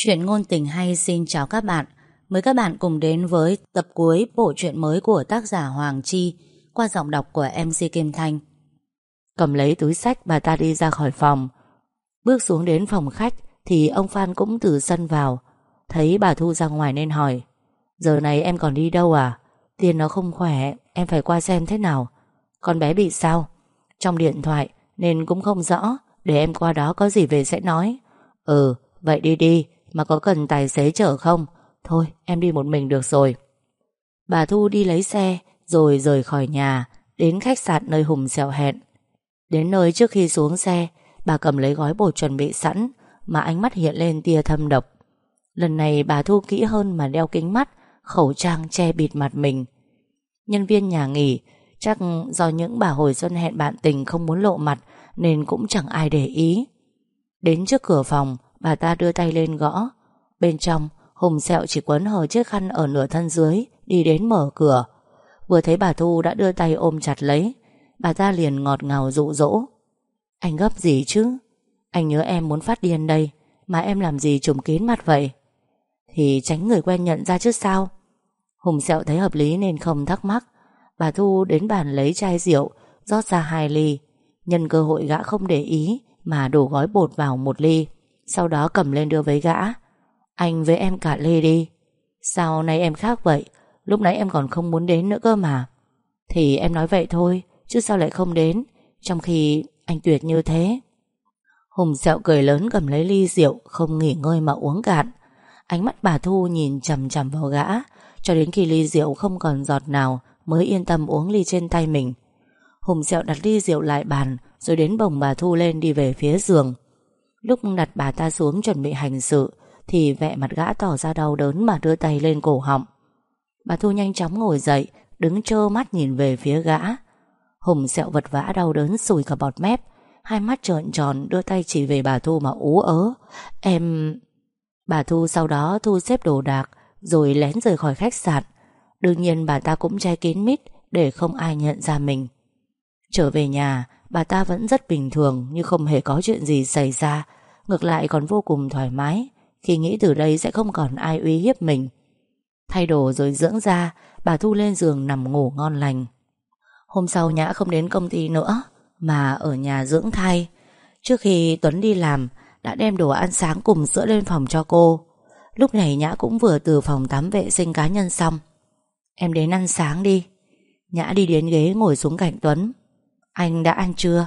Chuyện ngôn tình hay xin chào các bạn Mời các bạn cùng đến với tập cuối bộ truyện mới của tác giả Hoàng Chi qua giọng đọc của MC Kim Thanh. Cầm lấy túi sách bà ta đi ra khỏi phòng. Bước xuống đến phòng khách thì ông Phan cũng từ sân vào. Thấy bà Thu ra ngoài nên hỏi Giờ này em còn đi đâu à? Tiền nó không khỏe, em phải qua xem thế nào. Con bé bị sao? Trong điện thoại nên cũng không rõ. Để em qua đó có gì về sẽ nói. Ừ, vậy đi đi. Mà có cần tài xế chở không? Thôi, em đi một mình được rồi. Bà Thu đi lấy xe, Rồi rời khỏi nhà, Đến khách sạn nơi Hùng xèo hẹn. Đến nơi trước khi xuống xe, Bà cầm lấy gói bột chuẩn bị sẵn, Mà ánh mắt hiện lên tia thâm độc. Lần này bà Thu kỹ hơn mà đeo kính mắt, Khẩu trang che bịt mặt mình. Nhân viên nhà nghỉ, Chắc do những bà hồi xuân hẹn bạn tình Không muốn lộ mặt, Nên cũng chẳng ai để ý. Đến trước cửa phòng Bà ta đưa tay lên gõ. Bên trong, Hùng sẹo chỉ quấn hờ chiếc khăn ở nửa thân dưới, Đi đến mở cửa. Vừa thấy bà Thu đã đưa tay ôm chặt lấy, Bà ta liền ngọt ngào dụ dỗ. Anh gấp gì chứ? Anh nhớ em muốn phát điên đây, Mà em làm gì trùm kín mặt vậy? Thì tránh người quen nhận ra chứ sao? Hùng sẹo thấy hợp lý nên không thắc mắc. Bà Thu đến bàn lấy chai rượu, rót ra hai ly. Nhân cơ hội gã không để ý, Mà đổ gói bột vào một ly sau đó cầm lên đưa với gã. Anh với em cả lê đi. Sao nay em khác vậy? Lúc nãy em còn không muốn đến nữa cơ mà. Thì em nói vậy thôi, Chứ sao lại không đến? Trong khi anh tuyệt như thế. Hùng sẹo cười lớn cầm lấy ly rượu, Không nghỉ ngơi mà uống cạn. Ánh mắt bà Thu nhìn chầm chầm vào gã, Cho đến khi ly rượu không còn giọt nào Mới yên tâm uống ly trên tay mình. Hùng sẹo đặt ly rượu lại bàn, Rồi đến bồng bà Thu lên đi về phía giường. Lúc đặt bà ta xuống chuẩn bị hành sự, Thì vẻ mặt gã tỏ ra đau đớn Mà đưa tay lên cổ họng. Bà Thu nhanh chóng ngồi dậy, Đứng trơ mắt nhìn về phía gã. Hùng sẹo vật vã đau đớn sùi cả bọt mép, Hai mắt trợn tròn Đưa tay chỉ về bà Thu mà ú ớ. Em... Bà Thu sau đó thu xếp đồ đạc, Rồi lén rời khỏi khách sạn. Đương nhiên bà ta cũng che kín mít Để không ai nhận ra mình. Trở về nhà, Bà ta vẫn rất bình thường Như không hề có chuyện gì xảy ra. Ngược lại còn vô cùng thoải mái, Khi nghĩ từ đây sẽ không còn ai uy hiếp mình. Thay đồ rồi dưỡng ra Bà Thu lên giường nằm ngủ ngon lành. Hôm sau Nhã không đến công ty nữa, Mà ở nhà dưỡng thai. Trước khi Tuấn đi làm, Đã đem đồ ăn sáng cùng sữa lên phòng cho cô. Lúc này Nhã cũng vừa từ phòng tắm vệ sinh cá nhân xong. Em đến ăn sáng đi. Nhã đi đến ghế ngồi xuống cạnh Tuấn. Anh đã ăn chưa?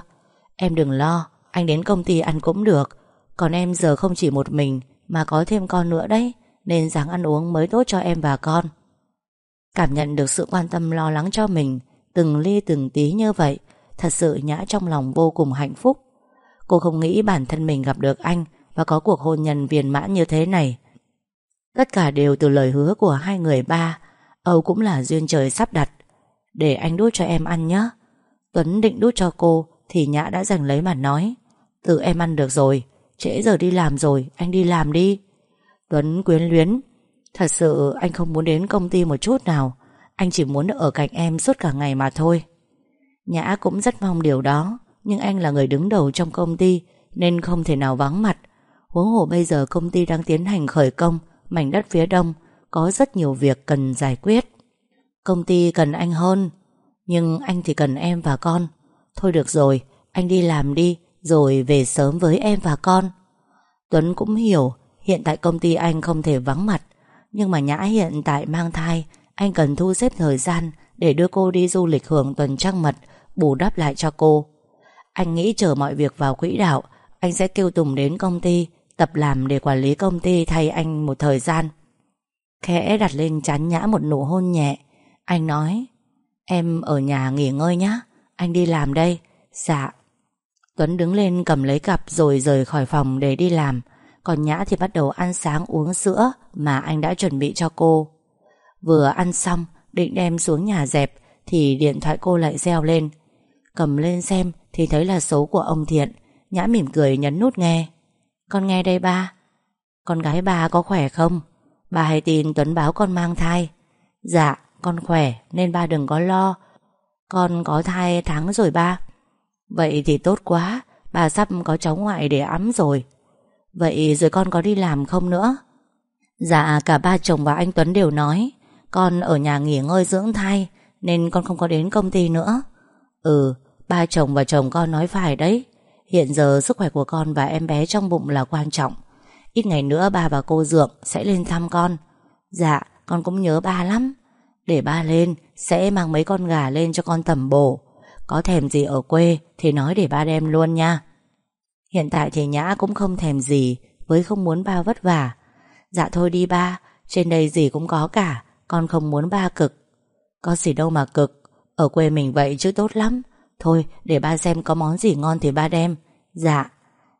Em đừng lo, Anh đến công ty ăn cũng được còn em giờ không chỉ một mình Mà có thêm con nữa đấy, Nên dáng ăn uống mới tốt cho em và con. Cảm nhận được sự quan tâm lo lắng cho mình, Từng ly từng tí như vậy, Thật sự Nhã trong lòng vô cùng hạnh phúc. Cô không nghĩ bản thân mình gặp được anh Và có cuộc hôn nhân viên mãn như thế này. Tất cả đều từ lời hứa của hai người ba, Âu cũng là duyên trời sắp đặt. Để anh đút cho em ăn nhé Tuấn định đút cho cô Thì Nhã đã giành lấy mà nói, Tự em ăn được rồi Trễ giờ đi làm rồi, Anh đi làm đi. Tuấn quyến luyến, Thật sự anh không muốn đến công ty một chút nào. Anh chỉ muốn ở cạnh em suốt cả ngày mà thôi. Nhã cũng rất mong điều đó, Nhưng anh là người đứng đầu trong công ty, Nên không thể nào vắng mặt. Huống hồ bây giờ công ty đang tiến hành khởi công, Mảnh đất phía đông, Có rất nhiều việc cần giải quyết. Công ty cần anh hơn, Nhưng anh thì cần em và con. Thôi được rồi, Anh đi làm đi rồi về sớm với em và con. Tuấn cũng hiểu hiện tại công ty anh không thể vắng mặt, nhưng mà Nhã hiện tại mang thai, anh cần thu xếp thời gian để đưa cô đi du lịch hưởng tuần trăng mật, bù đắp lại cho cô. Anh nghĩ chờ mọi việc vào quỹ đạo, anh sẽ kêu Tùng đến công ty, tập làm để quản lý công ty thay anh một thời gian. Khẽ đặt lên chán Nhã một nụ hôn nhẹ, anh nói, em ở nhà nghỉ ngơi nhé, anh đi làm đây. Dạ, Tuấn đứng lên cầm lấy cặp rồi rời khỏi phòng để đi làm. Còn Nhã thì bắt đầu ăn sáng uống sữa Mà anh đã chuẩn bị cho cô. Vừa ăn xong, Định đem xuống nhà dẹp, Thì điện thoại cô lại reo lên. Cầm lên xem, thì thấy là số của ông Thiện. Nhã mỉm cười nhấn nút nghe. Con nghe đây ba. Con gái ba có khỏe không? Ba hay tin Tuấn báo con mang thai? Dạ con khỏe, nên ba đừng có lo. Con có thai tháng rồi ba. Vậy thì tốt quá, Bà sắp có cháu ngoại để ấm rồi. Vậy rồi con có đi làm không nữa? Dạ cả ba chồng và anh Tuấn đều nói, Con ở nhà nghỉ ngơi dưỡng thai, Nên con không có đến công ty nữa. Ừ Ba chồng và chồng con nói phải đấy. Hiện giờ sức khỏe của con và em bé trong bụng là quan trọng. Ít ngày nữa ba và cô Dượng sẽ lên thăm con. Dạ con cũng nhớ ba lắm. Để ba lên, Sẽ mang mấy con gà lên cho con tẩm bổ. Có thèm gì ở quê Thì nói để ba đem luôn nha. Hiện tại thì Nhã cũng không thèm gì, Với không muốn ba vất vả. Dạ thôi đi ba, Trên đây gì cũng có cả, Con không muốn ba cực. Có gì đâu mà cực, Ở quê mình vậy chứ tốt lắm. Thôi, để ba xem có món gì ngon thì ba đem. Dạ.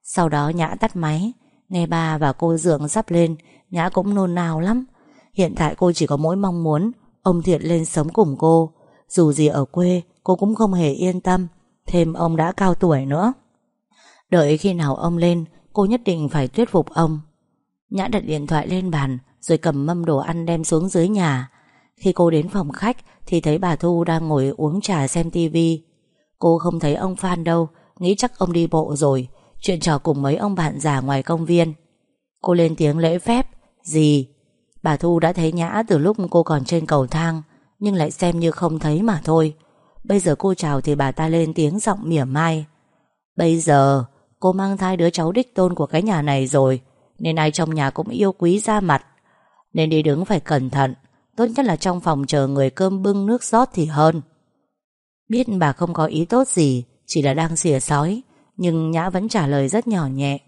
Sau đó Nhã tắt máy, Nghe ba và cô Dượng sắp lên, Nhã cũng nôn nao lắm. Hiện tại cô chỉ có mỗi mong muốn, Ông Thiện lên sống cùng cô. Dù gì ở quê cô cũng không hề yên tâm, Thêm ông đã cao tuổi nữa. Đợi khi nào ông lên, Cô nhất định phải thuyết phục ông. Nhã đặt điện thoại lên bàn, Rồi cầm mâm đồ ăn đem xuống dưới nhà. Khi cô đến phòng khách, Thì thấy bà Thu đang ngồi uống trà xem tivi Cô không thấy ông Phan đâu, Nghĩ chắc ông đi bộ rồi. Chuyện trò cùng mấy ông bạn già ngoài công viên. Cô lên tiếng lễ phép Gì Bà Thu đã thấy Nhã từ lúc cô còn trên cầu thang, Nhưng lại xem như không thấy mà thôi. Bây giờ cô chào thì bà ta lên tiếng giọng mỉa mai. Bây giờ, cô mang thai đứa cháu đích tôn của cái nhà này rồi, Nên ai trong nhà cũng yêu quý ra mặt. Nên đi đứng phải cẩn thận, Tốt nhất là trong phòng chờ người cơm bưng nước rót thì hơn. Biết bà không có ý tốt gì, Chỉ là đang xỉa sói, Nhưng Nhã vẫn trả lời rất nhỏ nhẹ.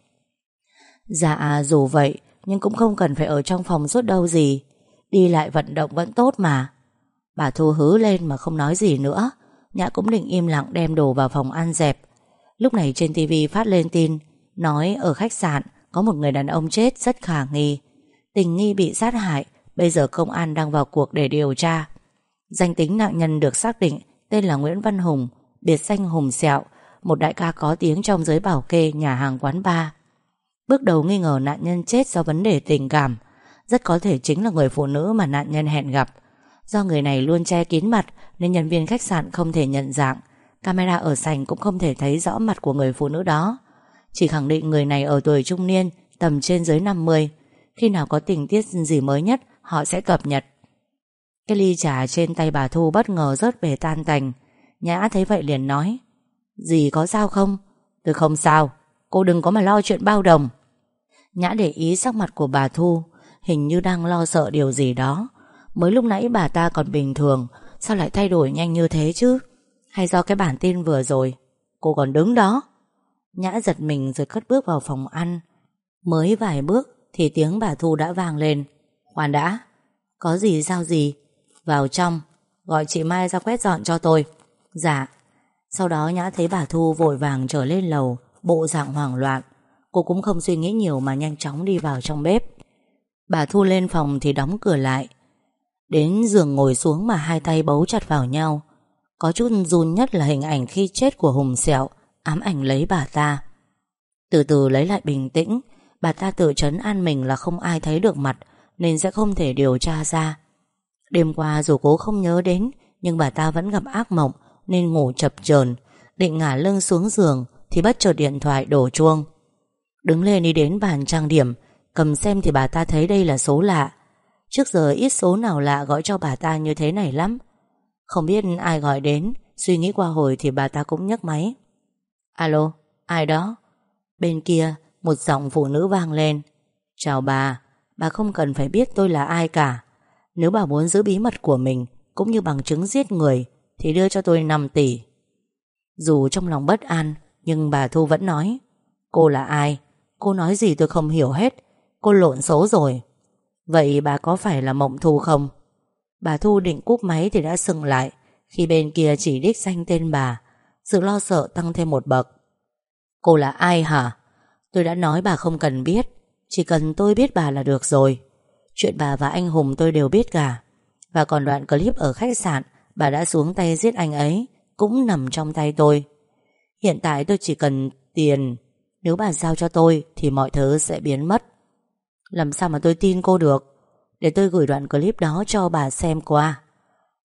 Dạ dù vậy, Nhưng cũng không cần phải ở trong phòng suốt đâu gì. Đi lại vận động vẫn tốt mà. Bà Thu hứ lên mà không nói gì nữa. Nhã cũng định im lặng đem đồ vào phòng ăn dẹp. Lúc này trên tivi phát lên tin, Nói ở khách sạn Có một người đàn ông chết rất khả nghi. Tình nghi bị sát hại, Bây giờ công an đang vào cuộc để điều tra. Danh tính nạn nhân được xác định Tên là Nguyễn Văn Hùng, Biệt danh Hùng Sẹo, Một đại ca có tiếng trong giới bảo kê nhà hàng quán bar. Bước đầu nghi ngờ nạn nhân chết do vấn đề tình cảm, Rất có thể chính là người phụ nữ mà nạn nhân hẹn gặp. Do người này luôn che kín mặt, Nên nhân viên khách sạn không thể nhận dạng. Camera ở sảnh cũng không thể thấy rõ mặt của người phụ nữ đó. Chỉ khẳng định người này ở tuổi trung niên, Tầm trên dưới 50 Khi nào có tình tiết gì mới nhất, Họ sẽ cập nhật. Cái ly trà trên tay bà Thu bất ngờ rớt về tan tành. Nhã thấy vậy liền nói Gì có sao không? Tôi không sao. Cô đừng có mà lo chuyện bao đồng. Nhã để ý sắc mặt của bà Thu, Hình như đang lo sợ điều gì đó. Mới lúc nãy bà ta còn bình thường, Sao lại thay đổi nhanh như thế chứ? Hay do cái bản tin vừa rồi, Cô còn đứng đó? Nhã giật mình rồi cất bước vào phòng ăn. Mới vài bước Thì tiếng bà Thu đã vang lên. Khoan đã, Có gì sao gì? Vào trong, Gọi chị Mai ra quét dọn cho tôi. Dạ. Sau đó Nhã thấy bà Thu vội vàng trở lên lầu, Bộ dạng hoảng loạn. Cô cũng không suy nghĩ nhiều mà nhanh chóng đi vào trong bếp. Bà Thu lên phòng thì đóng cửa lại. Đến giường ngồi xuống mà hai tay bấu chặt vào nhau. Có chút run nhất là hình ảnh khi chết của Hùng Sẹo, Ám ảnh lấy bà ta. Từ từ lấy lại bình tĩnh, Bà ta tự chấn an mình là không ai thấy được mặt, Nên sẽ không thể điều tra ra. Đêm qua dù cố không nhớ đến, Nhưng bà ta vẫn gặp ác mộng, Nên ngủ chập chờn, Định ngả lưng xuống giường Thì bất chợt điện thoại đổ chuông. Đứng lên đi đến bàn trang điểm, Cầm xem thì bà ta thấy đây là số lạ. Trước giờ ít số nào lạ gọi cho bà ta như thế này lắm. Không biết ai gọi đến Suy nghĩ qua hồi thì bà ta cũng nhấc máy. Alo, ai đó? Bên kia Một giọng phụ nữ vang lên. Chào bà Bà không cần phải biết tôi là ai cả. Nếu bà muốn giữ bí mật của mình Cũng như bằng chứng giết người Thì đưa cho tôi 5 tỷ. Dù trong lòng bất an Nhưng bà Thu vẫn nói Cô là ai? Cô nói gì tôi không hiểu hết. Cô lộn số rồi. Vậy bà có phải là Mộng Thu không? Bà Thu định cúp máy thì đã sừng lại, Khi bên kia chỉ đích danh tên bà, Sự lo sợ tăng thêm một bậc. Cô là ai hả? Tôi đã nói bà không cần biết, Chỉ cần tôi biết bà là được rồi. Chuyện bà và anh Hùng tôi đều biết cả. Và còn đoạn clip ở khách sạn, Bà đã xuống tay giết anh ấy, Cũng nằm trong tay tôi. Hiện tại tôi chỉ cần tiền, Nếu bà giao cho tôi Thì mọi thứ sẽ biến mất làm sao mà tôi tin cô được? Để tôi gửi đoạn clip đó cho bà xem qua.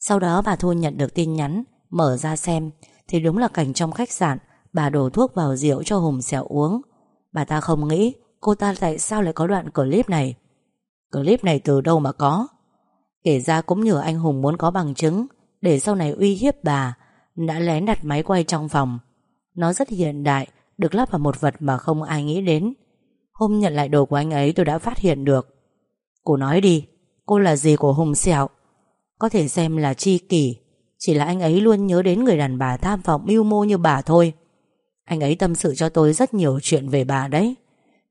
Sau đó bà Thu nhận được tin nhắn, Mở ra xem. Thì đúng là cảnh trong khách sạn, Bà đổ thuốc vào rượu cho Hùng xẻo uống. Bà ta không nghĩ Cô ta tại sao lại có đoạn clip này. Clip này từ đâu mà có? Kể ra cũng nhờ anh Hùng muốn có bằng chứng, Để sau này uy hiếp bà, Đã lén đặt máy quay trong phòng. Nó rất hiện đại, Được lắp vào một vật mà không ai nghĩ đến. Hôm nhận lại đồ của anh ấy tôi đã phát hiện được. Cô nói đi, Cô là gì của Hùng Sẹo? Có thể xem là chi kỷ, Chỉ là anh ấy luôn nhớ đến người đàn bà tham vọng mưu mô như bà thôi. Anh ấy tâm sự cho tôi rất nhiều chuyện về bà đấy.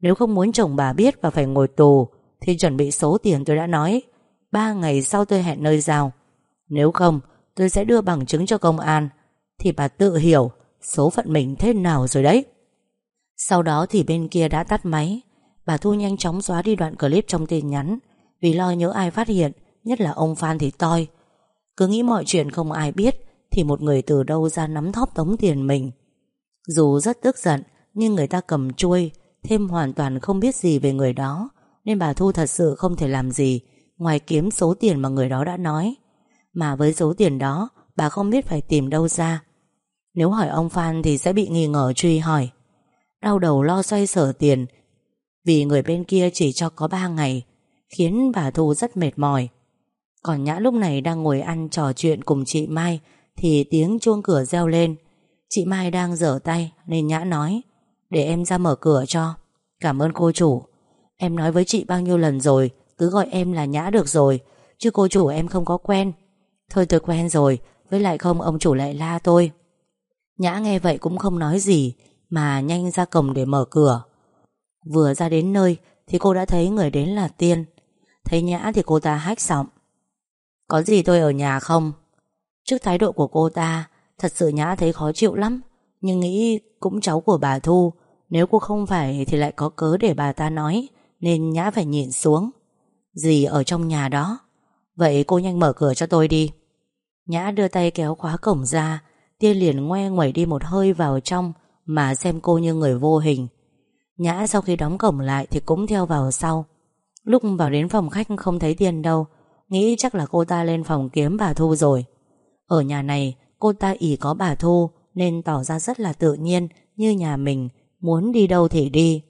Nếu không muốn chồng bà biết và phải ngồi tù, Thì chuẩn bị số tiền tôi đã nói. Ba ngày sau tôi hẹn nơi giao. Nếu không, tôi sẽ đưa bằng chứng cho công an. Thì bà tự hiểu Số phận mình thế nào rồi đấy. Sau đó thì bên kia đã tắt máy. Bà Thu nhanh chóng xóa đi đoạn clip trong tin nhắn. Vì lo nhớ ai phát hiện, Nhất là ông Phan thì toi. Cứ nghĩ mọi chuyện không ai biết, Thì một người từ đâu ra nắm thóp tống tiền mình. Dù rất tức giận, Nhưng người ta cầm chuôi, Thêm hoàn toàn không biết gì về người đó. Nên bà Thu thật sự không thể làm gì, Ngoài kiếm số tiền mà người đó đã nói. Mà với số tiền đó, Bà không biết phải tìm đâu ra. Nếu hỏi ông Phan thì sẽ bị nghi ngờ truy hỏi. Đau đầu lo xoay sở tiền. Vì người bên kia chỉ cho có 3 ngày, Khiến bà Thu rất mệt mỏi. Còn Nhã lúc này đang ngồi ăn trò chuyện cùng chị Mai, Thì tiếng chuông cửa reo lên. Chị Mai đang dở tay, Nên Nhã nói, Để em ra mở cửa cho. Cảm ơn cô chủ. Em nói với chị bao nhiêu lần rồi, cứ gọi em là Nhã được rồi, Chứ cô chủ em không có quen. Thôi tôi quen rồi, Với lại không, ông chủ lại la tôi. Nhã nghe vậy cũng không nói gì mà nhanh ra cổng để mở cửa. Vừa ra đến nơi Thì cô đã thấy người đến là Tiên. Thấy Nhã thì cô ta hách giọng. Có gì tôi ở nhà không? Trước thái độ của cô ta, Thật sự Nhã thấy khó chịu lắm, Nhưng nghĩ cũng cháu của bà Thu, Nếu cô không phải thì lại có cớ để bà ta nói, Nên Nhã phải nhìn xuống. Gì ở trong nhà đó, Vậy cô nhanh mở cửa cho tôi đi. Nhã đưa tay kéo khóa cổng ra, Tiên liền ngoe ngoẩy đi một hơi vào trong mà xem cô như người vô hình. Nhã sau khi đóng cổng lại Thì cũng theo vào sau. Lúc vào đến phòng khách không thấy tiền đâu, Nghĩ chắc là cô ta lên phòng kiếm bà Thu rồi. Ở nhà này, Cô ta ỉ có bà Thu Nên tỏ ra rất là tự nhiên Như nhà mình, Muốn đi đâu thì đi.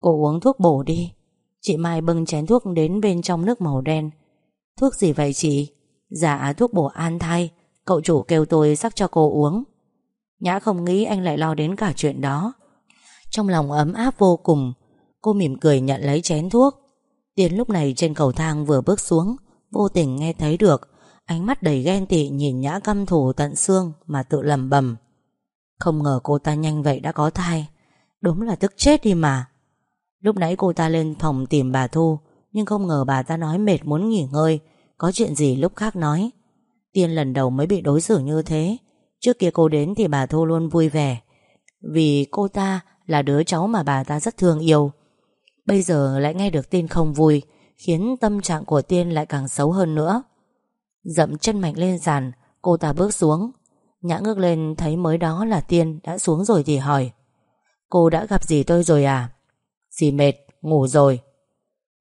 Cô uống thuốc bổ đi. Chị Mai bưng chén thuốc đến bên trong nước màu đen. Thuốc gì vậy chị? Dạ thuốc bổ an thai. Cậu chủ kêu tôi sắc cho cô uống. Nhã không nghĩ anh lại lo đến cả chuyện đó. Trong lòng ấm áp vô cùng, Cô mỉm cười nhận lấy chén thuốc. Tiến lúc này trên cầu thang vừa bước xuống, Vô tình nghe thấy được Ánh mắt đầy ghen tị nhìn Nhã căm thù tận xương Mà tự lầm bầm Không ngờ cô ta nhanh vậy đã có thai. Đúng là tức chết đi mà. Lúc nãy cô ta lên phòng tìm bà Thu, Nhưng không ngờ bà ta nói mệt muốn nghỉ ngơi, Có chuyện gì lúc khác nói. Tiên lần đầu mới bị đối xử như thế. Trước kia cô đến thì bà Thu luôn vui vẻ. Vì cô ta là đứa cháu mà bà ta rất thương yêu. Bây giờ lại nghe được tin không vui Khiến tâm trạng của Tiên lại càng xấu hơn nữa. Dậm chân mạnh lên sàn Cô ta bước xuống. Nhã ngước lên thấy mới đó là Tiên Đã xuống rồi thì hỏi Cô đã gặp gì tôi rồi à? Dì mệt, ngủ rồi.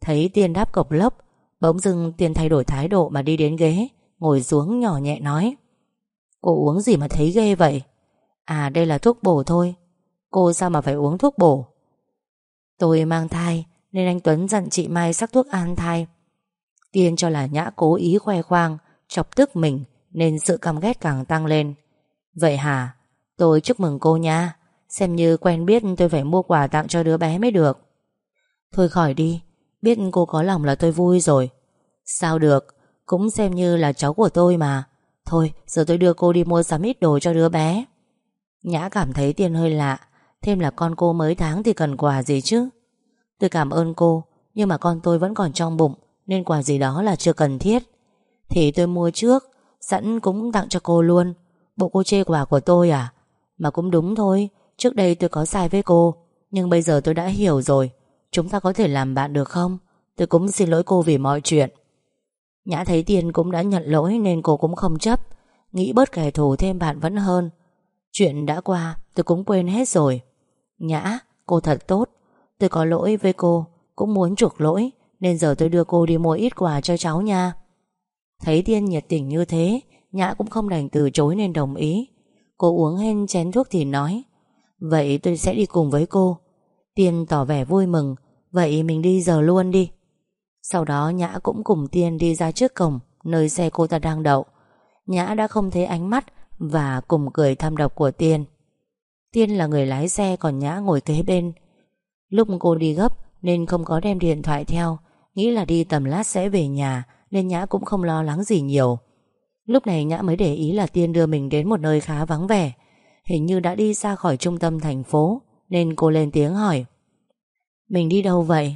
Thấy Tiên đáp cộc lốc Bỗng dưng Tiên thay đổi thái độ mà đi đến ghế Ngồi xuống nhỏ nhẹ nói Cô uống gì mà thấy ghê vậy? À đây là thuốc bổ thôi. Cô sao mà phải uống thuốc bổ? Tôi mang thai, Nên anh Tuấn dặn chị Mai sắc thuốc an thai. Tiên cho là nhã cố ý khoe khoang, Chọc tức mình, Nên sự căm ghét càng tăng lên. Vậy hả? Tôi chúc mừng cô nha. Xem như quen biết tôi phải mua quà tặng cho đứa bé mới được. Thôi khỏi đi, Biết cô có lòng là tôi vui rồi. Sao được, Cũng xem như là cháu của tôi mà. Thôi, giờ tôi đưa cô đi mua sắm ít đồ cho đứa bé. Nhã cảm thấy tiền hơi lạ, Thêm là con cô mới tháng thì cần quà gì chứ? Tôi cảm ơn cô, Nhưng mà con tôi vẫn còn trong bụng, Nên quà gì đó là chưa cần thiết. Thì tôi mua trước, Sẵn cũng tặng cho cô luôn. Bộ cô chê quà của tôi à? Mà cũng đúng thôi, Trước đây tôi có sai với cô, Nhưng bây giờ tôi đã hiểu rồi. Chúng ta có thể làm bạn được không? Tôi cũng xin lỗi cô vì mọi chuyện. Nhã thấy Tiên cũng đã nhận lỗi Nên cô cũng không chấp. Nghĩ bớt kẻ thù thêm bạn vẫn hơn. Chuyện đã qua, tôi cũng quên hết rồi. Nhã, cô thật tốt. Tôi có lỗi với cô, Cũng muốn chuộc lỗi, Nên giờ tôi đưa cô đi mua ít quà cho cháu nha. Thấy Tiên nhiệt tình như thế, Nhã cũng không đành từ chối nên đồng ý. Cô uống hen chén thuốc thì nói, Vậy tôi sẽ đi cùng với cô. Tiên tỏ vẻ vui mừng, Vậy mình đi giờ luôn đi. Sau đó Nhã cũng cùng Tiên đi ra trước cổng, Nơi xe cô ta đang đậu. Nhã đã không thấy ánh mắt Và cùng cười thăm độc của Tiên. Tiên là người lái xe, Còn Nhã ngồi kế bên. Lúc cô đi gấp Nên không có đem điện thoại theo, Nghĩ là đi tầm lát sẽ về nhà Nên Nhã cũng không lo lắng gì nhiều. Lúc này Nhã mới để ý là Tiên đưa mình đến một nơi khá vắng vẻ, Hình như đã đi xa khỏi trung tâm thành phố Nên cô lên tiếng hỏi, Mình đi đâu vậy?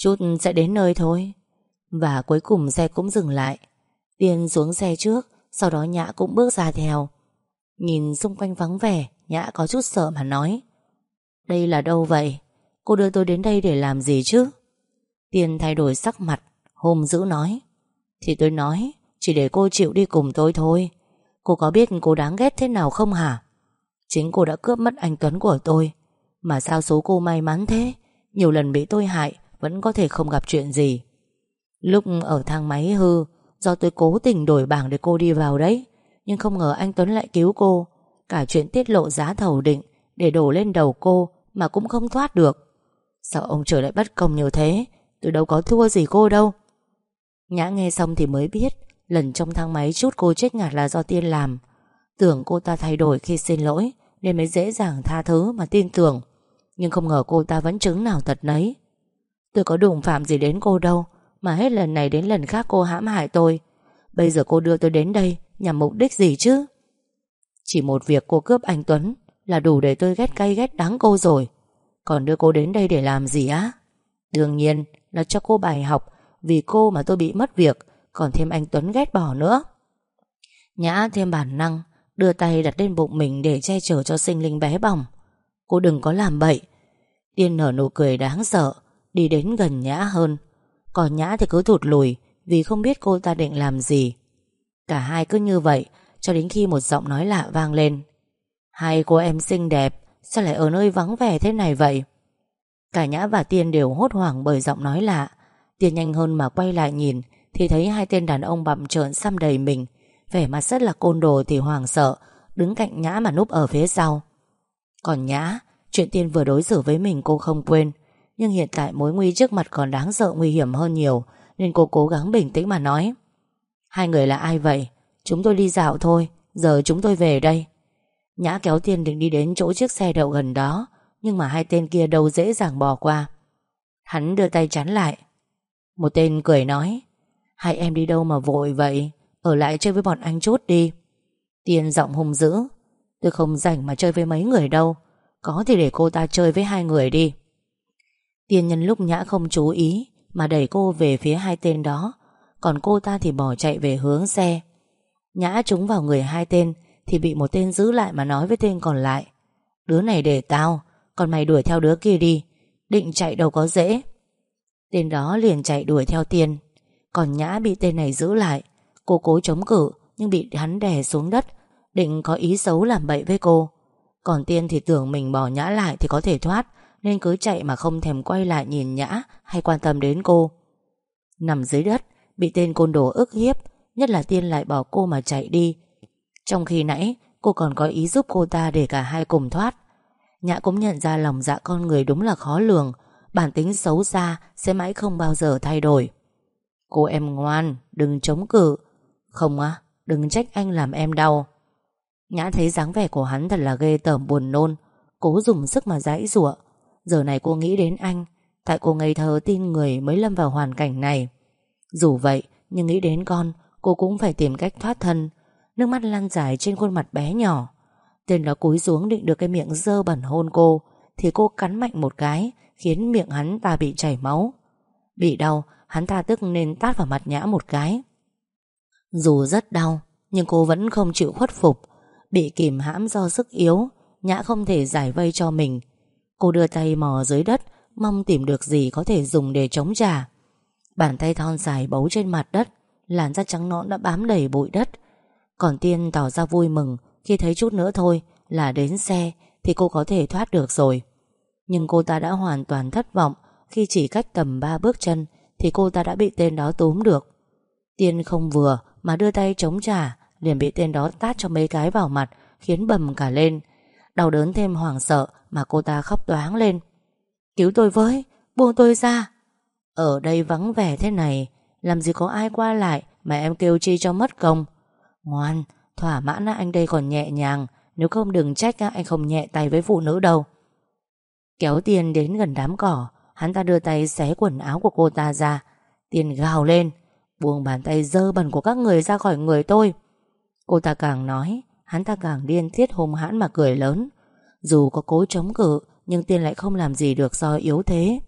Chút sẽ đến nơi thôi. Và cuối cùng xe cũng dừng lại. Tiên xuống xe trước, Sau đó Nhã cũng bước ra theo. Nhìn xung quanh vắng vẻ, Nhã có chút sợ mà nói. Đây là đâu vậy? Cô đưa tôi đến đây để làm gì chứ? Tiên thay đổi sắc mặt Hôm dữ nói. Thì tôi nói, Chỉ để cô chịu đi cùng tôi thôi. Cô có biết cô đáng ghét thế nào không hả? Chính cô đã cướp mất anh Tuấn của tôi. Mà sao số cô may mắn thế? Nhiều lần bị tôi hại vẫn có thể không gặp chuyện gì. Lúc ở thang máy hư, Do tôi cố tình đổi bảng để cô đi vào đấy, Nhưng không ngờ anh Tuấn lại cứu cô. Cả chuyện tiết lộ giá thầu định Để đổ lên đầu cô Mà cũng không thoát được. Sao ông trời lại bất công như thế? Tôi đâu có thua gì cô đâu. Nhã nghe xong thì mới biết, Lần trong thang máy chút cô chết ngạt là do Tiên làm. Tưởng cô ta thay đổi khi xin lỗi, Nên mới dễ dàng tha thứ mà tin tưởng. Nhưng không ngờ cô ta vẫn chứng nào tật nấy. Tôi có đụng phạm gì đến cô đâu, Mà hết lần này đến lần khác cô hãm hại tôi. Bây giờ cô đưa tôi đến đây Nhằm mục đích gì chứ? Chỉ một việc cô cướp anh Tuấn Là đủ để tôi ghét cay ghét đắng cô rồi. Còn đưa cô đến đây để làm gì á? Đương nhiên là cho cô bài học, Vì cô mà tôi bị mất việc, Còn thêm anh Tuấn ghét bỏ nữa. Nhã thêm bản năng, Đưa tay đặt lên bụng mình để che chở cho sinh linh bé bỏng. Cô đừng có làm bậy. Tiên nở nụ cười đáng sợ Đi đến gần Nhã hơn. Còn Nhã thì cứ thụt lùi Vì không biết cô ta định làm gì. Cả hai cứ như vậy Cho đến khi một giọng nói lạ vang lên. Hai cô em xinh đẹp, Sao lại ở nơi vắng vẻ thế này vậy? Cả Nhã và Tiên đều hốt hoảng bởi giọng nói lạ. Tiên nhanh hơn mà quay lại nhìn Thì thấy hai tên đàn ông bặm trợn xăm đầy mình. Vẻ mặt rất là côn đồ thì hoàng sợ, Đứng cạnh Nhã mà núp ở phía sau. Còn Nhã, Chuyện Tiên vừa đối xử với mình cô không quên. Nhưng hiện tại mối nguy trước mặt còn đáng sợ nguy hiểm hơn nhiều, Nên cô cố gắng bình tĩnh mà nói. Hai người là ai vậy? Chúng tôi đi dạo thôi, Giờ chúng tôi về đây. Nhã kéo tiền định đi đến chỗ chiếc xe đậu gần đó, Nhưng mà hai tên kia đâu dễ dàng bỏ qua. Hắn đưa tay chắn lại. Một tên cười nói, Hai em đi đâu mà vội vậy? Ở lại chơi với bọn anh chút đi. Tiên giọng hung dữ, Tôi không rảnh mà chơi với mấy người đâu, Có thì để cô ta chơi với hai người đi. Tiên nhân lúc Nhã không chú ý, Mà đẩy cô về phía hai tên đó. Còn cô ta thì bỏ chạy về hướng xe. Nhã trúng vào người hai tên, Thì bị một tên giữ lại mà nói với tên còn lại. Đứa này để tao, Còn mày đuổi theo đứa kia đi. Định chạy đâu có dễ. Tên đó liền chạy đuổi theo Tiên. Còn Nhã bị tên này giữ lại. Cô cố chống cự, Nhưng bị hắn đè xuống đất. Định có ý xấu làm bậy với cô. Còn Tiên thì tưởng mình bỏ Nhã lại Thì có thể thoát. Nên cứ chạy mà không thèm quay lại nhìn Nhã Hay quan tâm đến cô. Nằm dưới đất Bị tên côn đồ ức hiếp Nhất là Tiên lại bỏ cô mà chạy đi. Trong khi nãy cô còn có ý giúp cô ta Để cả hai cùng thoát. Nhã cũng nhận ra lòng dạ con người đúng là khó lường Bản tính xấu xa Sẽ mãi không bao giờ thay đổi. Cô em ngoan Đừng chống cự. Không á, đừng trách anh làm em đau. Nhã thấy dáng vẻ của hắn thật là ghê tởm buồn nôn Cố dùng sức mà giãy giụa Giờ này cô nghĩ đến anh, Tại cô ngây thơ tin người mới lâm vào hoàn cảnh này. Dù vậy, Nhưng nghĩ đến con, Cô cũng phải tìm cách thoát thân. Nước mắt lăn dài trên khuôn mặt bé nhỏ. Tên đó cúi xuống định được cái miệng dơ bẩn hôn cô, Thì cô cắn mạnh một cái, Khiến miệng hắn ta bị chảy máu. Bị đau, Hắn ta tức nên tát vào mặt Nhã một cái. Dù rất đau, Nhưng cô vẫn không chịu khuất phục. Bị kìm hãm do sức yếu, Nhã không thể giải vây cho mình. Cô đưa tay mò dưới đất, Mong tìm được gì có thể dùng để chống trả. Bàn tay thon dài bấu trên mặt đất, Làn da trắng nõn đã bám đầy bụi đất. Còn Tiên tỏ ra vui mừng, Khi thấy chút nữa thôi Là đến xe Thì cô có thể thoát được rồi. Nhưng cô ta đã hoàn toàn thất vọng, Khi chỉ cách tầm 3 bước chân Thì cô ta đã bị tên đó túm được. Tiên không vừa mà đưa tay chống trả, liền bị tên đó tát cho mấy cái vào mặt, khiến bầm cả lên. Đau đớn thêm hoảng sợ mà cô ta khóc toáng lên. Cứu tôi với, Buông tôi ra. Ở đây vắng vẻ thế này, Làm gì có ai qua lại Mà em kêu chi cho mất công? Ngoan, Thỏa mãn anh đây còn nhẹ nhàng, Nếu không đừng trách anh không nhẹ tay với phụ nữ đâu. Kéo tiền đến gần đám cỏ, Hắn ta đưa tay xé quần áo của cô ta ra. Tiền gào lên, Buông bàn tay dơ bẩn của các người ra khỏi người tôi. Cô ta càng nói, Hắn ta càng điên tiết hùng hãn mà cười lớn. Dù có cố chống cự, Nhưng Tiên lại không làm gì được do yếu thế.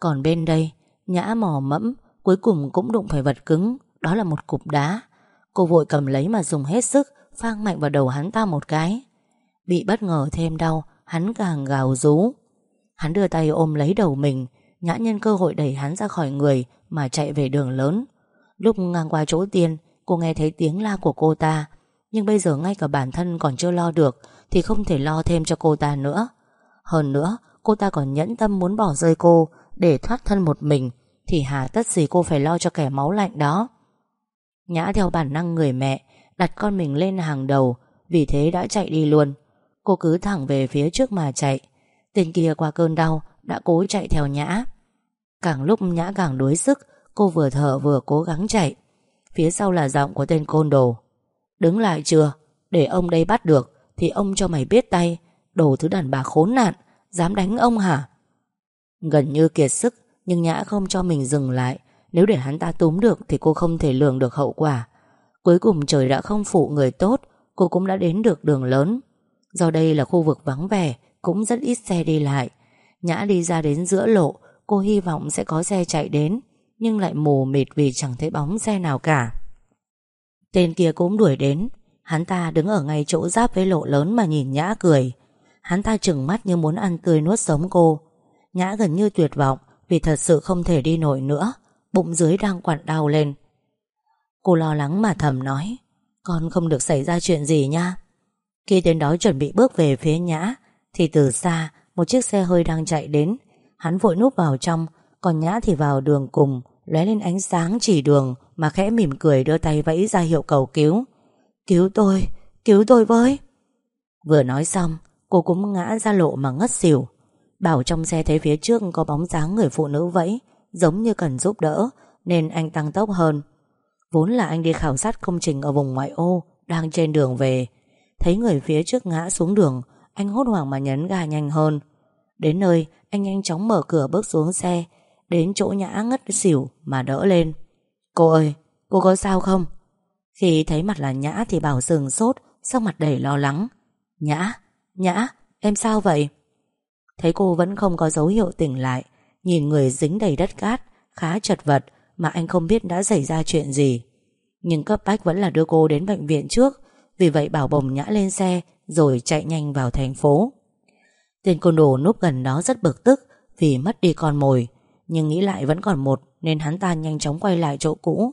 Còn bên đây, Nhã mò mẫm, Cuối cùng cũng đụng phải vật cứng. Đó là một cục đá. Cô vội cầm lấy mà dùng hết sức, Phang mạnh vào đầu hắn ta một cái. Bị bất ngờ thêm đau, Hắn càng gào rú. Hắn đưa tay ôm lấy đầu mình, Nhã nhân cơ hội đẩy hắn ra khỏi người Mà chạy về đường lớn. Lúc ngang qua chỗ tiên, Cô nghe thấy tiếng la của cô ta nhưng bây giờ ngay cả bản thân còn chưa lo được Thì không thể lo thêm cho cô ta nữa. Hơn nữa, Cô ta còn nhẫn tâm muốn bỏ rơi cô Để thoát thân một mình, Thì hà tất gì cô phải lo cho kẻ máu lạnh đó. Nhã theo bản năng người mẹ, Đặt con mình lên hàng đầu, Vì thế đã chạy đi luôn. Cô cứ thẳng về phía trước mà chạy. Tên kia qua cơn đau Đã cố chạy theo Nhã. Càng lúc Nhã càng đuối sức, Cô vừa thở vừa cố gắng chạy. Phía sau là giọng của tên côn đồ. Đứng lại chưa? Để ông đây bắt được, Thì ông cho mày biết tay. Đồ thứ đàn bà khốn nạn, Dám đánh ông hả? Gần như kiệt sức, Nhưng Nhã không cho mình dừng lại. Nếu để hắn ta túm được, Thì cô không thể lường được hậu quả. Cuối cùng trời đã không phụ người tốt, Cô cũng đã đến được đường lớn. Do đây là khu vực vắng vẻ, Cũng rất ít xe đi lại. Nhã đi ra đến giữa lộ, Cô hy vọng sẽ có xe chạy đến, Nhưng lại mù mịt vì chẳng thấy bóng xe nào cả. Tên kia cũng đuổi đến. Hắn ta đứng ở ngay chỗ giáp với lộ lớn mà nhìn Nhã cười. Hắn ta trừng mắt như muốn ăn tươi nuốt sống cô. Nhã gần như tuyệt vọng Vì thật sự không thể đi nổi nữa. Bụng dưới đang quặn đau lên. Cô lo lắng mà thầm nói, Con không được xảy ra chuyện gì nha. Khi tên đó chuẩn bị bước về phía Nhã, Thì từ xa, Một chiếc xe hơi đang chạy đến. Hắn vội núp vào trong, Còn Nhã thì vào đường cùng, lóe lên ánh sáng chỉ đường. Mà khẽ mỉm cười đưa tay vẫy ra hiệu cầu cứu. Cứu tôi Cứu tôi với. Vừa nói xong, Cô cũng ngã ra lộ mà ngất xỉu. Bảo trong xe thấy phía trước có bóng dáng người phụ nữ vẫy, Giống như cần giúp đỡ, Nên anh tăng tốc hơn. Vốn là anh đi khảo sát công trình ở vùng ngoại ô, Đang trên đường về. Thấy người phía trước ngã xuống đường, Anh hốt hoảng mà nhấn ga nhanh hơn. Đến nơi, anh nhanh chóng mở cửa bước xuống xe, Đến chỗ nhã ngất xỉu Mà đỡ lên. Cô ơi, cô có sao không? Khi thấy mặt là nhã thì bảo sừng sốt Sau mặt đầy lo lắng. Nhã Nhã, em sao vậy? Thấy cô vẫn không có dấu hiệu tỉnh lại, Nhìn người dính đầy đất cát, Khá chật vật Mà anh không biết đã xảy ra chuyện gì. Nhưng cấp bách vẫn là đưa cô đến bệnh viện trước, Vì vậy bảo bồng nhã lên xe Rồi chạy nhanh vào thành phố. Tên côn đồ núp gần đó rất bực tức Vì mất đi con mồi nhưng nghĩ lại vẫn còn một, Nên hắn ta nhanh chóng quay lại chỗ cũ.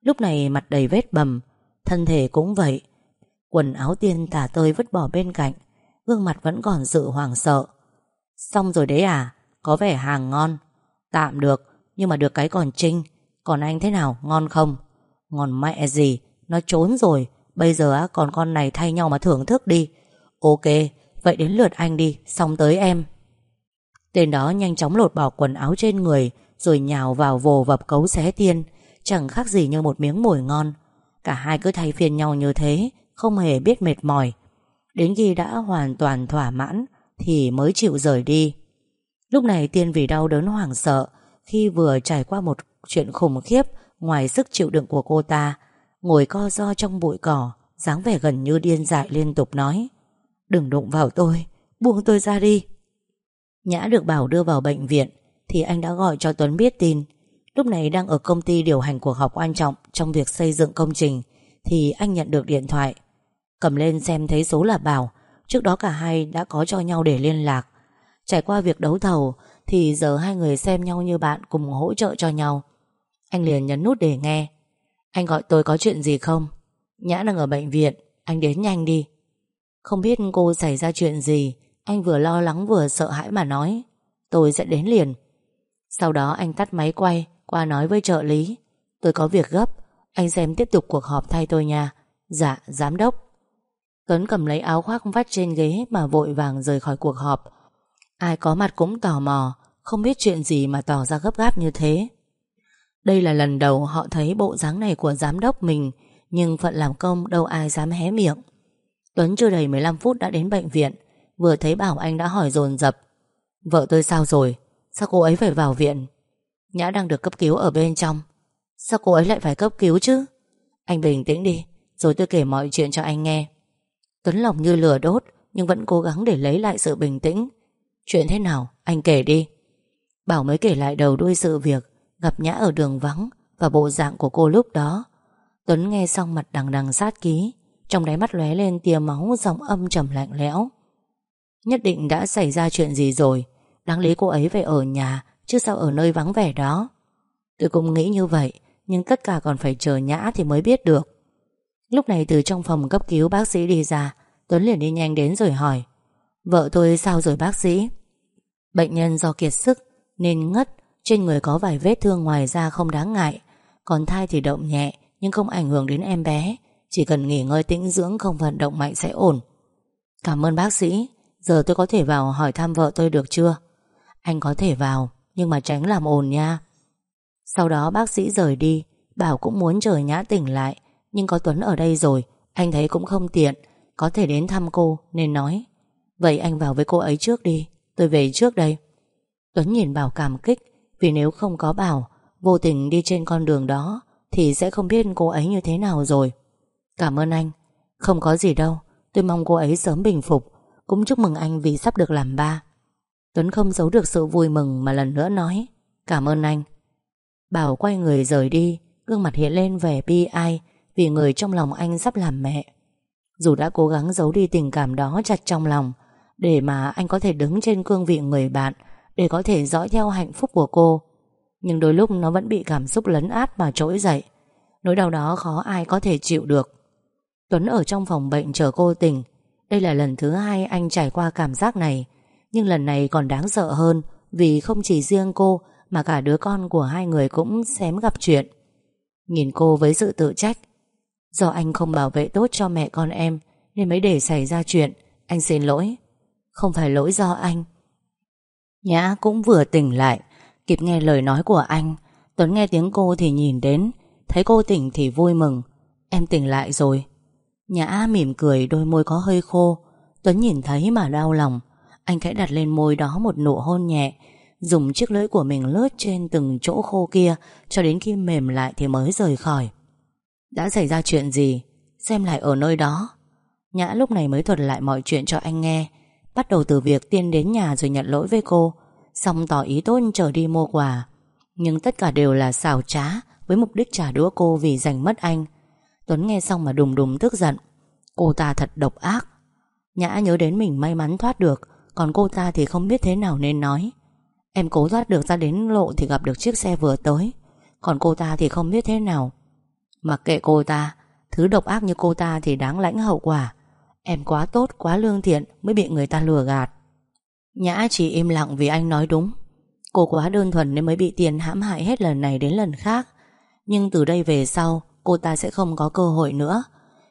Lúc này mặt đầy vết bầm, Thân thể cũng vậy. Quần áo tiên tả tơi vứt bỏ bên cạnh, Gương mặt vẫn còn sự hoảng sợ. Xong rồi đấy à Có vẻ hàng ngon. Tạm được, Nhưng mà được cái còn trinh Còn anh thế nào, ngon không? Ngon mẹ gì, Nó trốn rồi. Bây giờ còn con này thay nhau mà thưởng thức đi. Ok, Vậy đến lượt anh đi, Xong tới em. Tên đó nhanh chóng lột bỏ quần áo trên người, Rồi nhào vào vồ vập cấu xé tiên, Chẳng khác gì như một miếng mồi ngon. Cả hai cứ thay phiên nhau như thế, Không hề biết mệt mỏi. Đến khi đã hoàn toàn thỏa mãn, Thì mới chịu rời đi. Lúc này tiên vì đau đớn hoảng sợ, Khi vừa trải qua một chuyện khủng khiếp Ngoài sức chịu đựng của cô ta, Ngồi co do trong bụi cỏ, dáng vẻ gần như điên dại liên tục nói, Đừng đụng vào tôi, Buông tôi ra đi. Nhã được bảo đưa vào bệnh viện Thì anh đã gọi cho Tuấn biết tin. Lúc này đang ở công ty điều hành cuộc họp quan trọng Trong việc xây dựng công trình Thì anh nhận được điện thoại. Cầm lên xem thấy số là Bảo, Trước đó cả hai đã có cho nhau để liên lạc. Trải qua việc đấu thầu Thì giờ hai người xem nhau như bạn Cùng hỗ trợ cho nhau. Anh liền nhấn nút để nghe. Anh gọi tôi có chuyện gì không? Nhã đang ở bệnh viện, Anh đến nhanh đi. Không biết cô xảy ra chuyện gì anh vừa lo lắng vừa sợ hãi mà nói, Tôi sẽ đến liền. Sau đó anh tắt máy quay, Qua nói với trợ lý, Tôi có việc gấp, Anh xem tiếp tục cuộc họp thay tôi nha. Dạ giám đốc. Tuấn cầm lấy áo khoác vắt trên ghế Mà vội vàng rời khỏi cuộc họp. Ai có mặt cũng tò mò, Không biết chuyện gì mà tỏ ra gấp gáp như thế. Đây là lần đầu họ thấy bộ dáng này của giám đốc mình, Nhưng phận làm công đâu ai dám hé miệng. Tuấn chưa đầy 15 phút đã đến bệnh viện Vừa thấy Bảo Anh đã hỏi dồn dập. Vợ tôi sao rồi? Sao cô ấy phải vào viện? Nhã đang được cấp cứu ở bên trong. Sao cô ấy lại phải cấp cứu chứ? Anh bình tĩnh đi, Rồi tôi kể mọi chuyện cho anh nghe. Tuấn lòng như lửa đốt, Nhưng vẫn cố gắng để lấy lại sự bình tĩnh. Chuyện thế nào? Anh kể đi. Bảo mới kể lại đầu đuôi sự việc, Gặp Nhã ở đường vắng Và bộ dạng của cô lúc đó. Tuấn nghe xong mặt đằng đằng sát ký, Trong đáy mắt lóe lên tia máu, Giọng âm trầm lạnh lẽo. Nhất định đã xảy ra chuyện gì rồi. Đáng lý cô ấy phải ở nhà, Chứ sao ở nơi vắng vẻ đó? Tôi cũng nghĩ như vậy, Nhưng tất cả còn phải chờ Nhã thì mới biết được. Lúc này từ trong phòng cấp cứu bác sĩ đi ra, Tuấn liền đi nhanh đến rồi hỏi, Vợ tôi sao rồi bác sĩ? Bệnh nhân do kiệt sức, Nên ngất, Trên người có vài vết thương ngoài da không đáng ngại, Còn thai thì động nhẹ, Nhưng không ảnh hưởng đến em bé, Chỉ cần nghỉ ngơi tĩnh dưỡng không vận động mạnh sẽ ổn. Cảm ơn bác sĩ. Giờ tôi có thể vào hỏi thăm vợ tôi được chưa? Anh có thể vào, Nhưng mà tránh làm ồn nha. Sau đó bác sĩ rời đi, Bảo cũng muốn chờ Nhã tỉnh lại, Nhưng có Tuấn ở đây rồi, Anh thấy cũng không tiện, Có thể đến thăm cô, nên nói. Vậy anh vào với cô ấy trước đi, Tôi về trước đây. Tuấn nhìn Bảo cảm kích, Vì nếu không có Bảo, Vô tình đi trên con đường đó, Thì sẽ không biết cô ấy như thế nào rồi. Cảm ơn anh, Không có gì đâu, Tôi mong cô ấy sớm bình phục. Cũng chúc mừng anh vì sắp được làm ba. Tuấn không giấu được sự vui mừng Mà lần nữa nói, Cảm ơn anh. Bảo quay người rời đi, Gương mặt hiện lên vẻ bi ai Vì người trong lòng anh sắp làm mẹ. Dù đã cố gắng giấu đi tình cảm đó chặt trong lòng, để mà anh có thể đứng trên cương vị người bạn, Để có thể dõi theo hạnh phúc của cô, Nhưng đôi lúc nó vẫn bị cảm xúc lấn át mà trỗi dậy. Nỗi đau đó khó ai có thể chịu được. Tuấn ở trong phòng bệnh chờ cô tỉnh đây là lần thứ hai anh trải qua cảm giác này, Nhưng lần này còn đáng sợ hơn Vì không chỉ riêng cô Mà cả đứa con của hai người cũng xém gặp chuyện. Nhìn cô với sự tự trách, Do anh không bảo vệ tốt cho mẹ con em Nên mới để xảy ra chuyện, Anh xin lỗi. Không phải lỗi do anh. Nhã cũng vừa tỉnh lại, Kịp nghe lời nói của anh, Tuấn nghe tiếng cô thì nhìn đến, Thấy cô tỉnh thì vui mừng. Em tỉnh lại rồi Nhã mỉm cười, đôi môi có hơi khô. Tuấn nhìn thấy mà đau lòng. Anh khẽ đặt lên môi đó một nụ hôn nhẹ, Dùng chiếc lưỡi của mình lướt trên từng chỗ khô kia, Cho đến khi mềm lại thì mới rời khỏi. Đã xảy ra chuyện gì? Xem lại ở nơi đó. Nhã lúc này mới thuật lại mọi chuyện cho anh nghe. Bắt đầu từ việc Tiên đến nhà rồi nhận lỗi với cô, Xong tỏ ý tốt trở đi mua quà. Nhưng tất cả đều là xào trá Với mục đích trả đũa cô vì giành mất anh. Tuấn nghe xong mà đùng đùng tức giận. Cô ta thật độc ác. Nhã nhớ đến mình may mắn thoát được Còn cô ta thì không biết thế nào nên nói. Em cố thoát được ra đến lộ Thì gặp được chiếc xe vừa tới Còn cô ta thì không biết thế nào. Mặc kệ cô ta Thứ độc ác như cô ta thì đáng lãnh hậu quả. Em quá tốt, quá lương thiện Mới bị người ta lừa gạt. Nhã chỉ im lặng vì anh nói đúng. Cô quá đơn thuần nên mới bị tiền hãm hại hết lần này đến lần khác. Nhưng từ đây về sau Cô ta sẽ không có cơ hội nữa.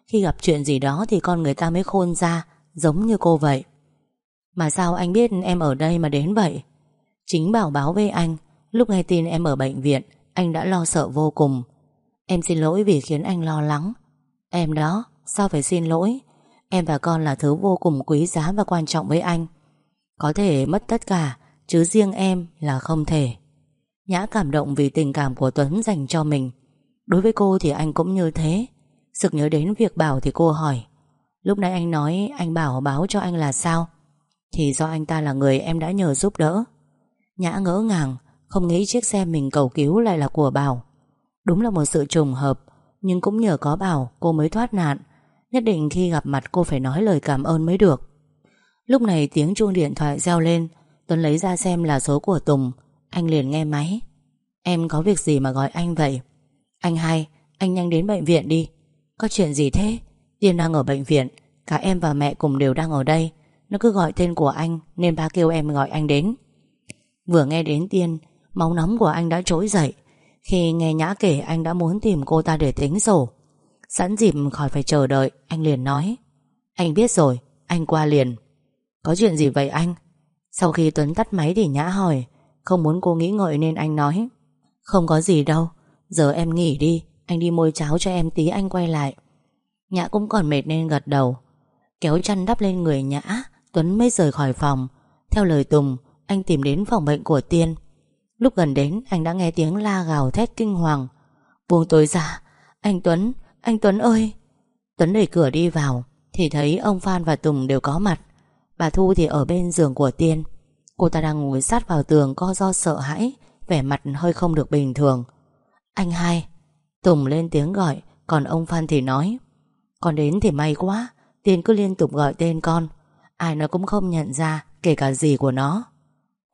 Khi gặp chuyện gì đó thì con người ta mới khôn ra Giống như cô vậy. Mà sao anh biết em ở đây mà đến vậy? Chính bảo báo với anh Lúc nghe tin em ở bệnh viện Anh đã lo sợ vô cùng. Em xin lỗi vì khiến anh lo lắng. Em đó, sao phải xin lỗi? Em và con là thứ vô cùng quý giá và quan trọng với anh. Có thể mất tất cả Chứ riêng em là không thể. Nhã cảm động vì tình cảm của Tuấn dành cho mình. Đối với cô thì anh cũng như thế. Sực nhớ đến việc Bảo thì cô hỏi. Lúc nãy anh nói anh Bảo báo cho anh là sao? Thì do anh ta là người em đã nhờ giúp đỡ. Nhã ngỡ ngàng, Không nghĩ chiếc xe mình cầu cứu lại là của Bảo. Đúng là một sự trùng hợp, Nhưng cũng nhờ có Bảo cô mới thoát nạn. Nhất định khi gặp mặt cô phải nói lời cảm ơn mới được. Lúc này tiếng chuông điện thoại reo lên. Tuấn lấy ra xem là số của Tùng. Anh liền nghe máy. Em có việc gì mà gọi anh vậy? Anh hai, anh nhanh đến bệnh viện đi. Có chuyện gì thế? Tiên đang ở bệnh viện. Cả em và mẹ cùng đều đang ở đây. Nó cứ gọi tên của anh Nên ba kêu em gọi anh đến. Vừa nghe đến Tiên Máu nóng của anh đã trỗi dậy. Khi nghe Nhã kể anh đã muốn tìm cô ta để tính sổ. Sẵn dịp khỏi phải chờ đợi Anh liền nói. Anh biết rồi, anh qua liền. Có chuyện gì vậy anh? Sau khi Tuấn tắt máy thì Nhã hỏi. Không muốn cô nghĩ ngợi nên anh nói. Không có gì đâu Giờ em nghỉ đi Anh đi môi cháo cho em tí anh quay lại. Nhã cũng còn mệt nên gật đầu. Kéo chăn đắp lên người Nhã Tuấn mới rời khỏi phòng. Theo lời Tùng Anh tìm đến phòng bệnh của Tiên. Lúc gần đến anh đã nghe tiếng la gào thét kinh hoàng. Buông tôi ra Anh Tuấn, anh Tuấn ơi! Tuấn đẩy cửa đi vào Thì thấy ông Phan và Tùng đều có mặt. Bà Thu thì ở bên giường của Tiên. Cô ta đang ngồi sát vào tường co do sợ hãi Vẻ mặt hơi không được bình thường. Anh hai. Tùng lên tiếng gọi, Còn ông Phan thì nói. Con đến thì may quá Tiên cứ liên tục gọi tên con. Ai nó cũng không nhận ra, Kể cả gì của nó.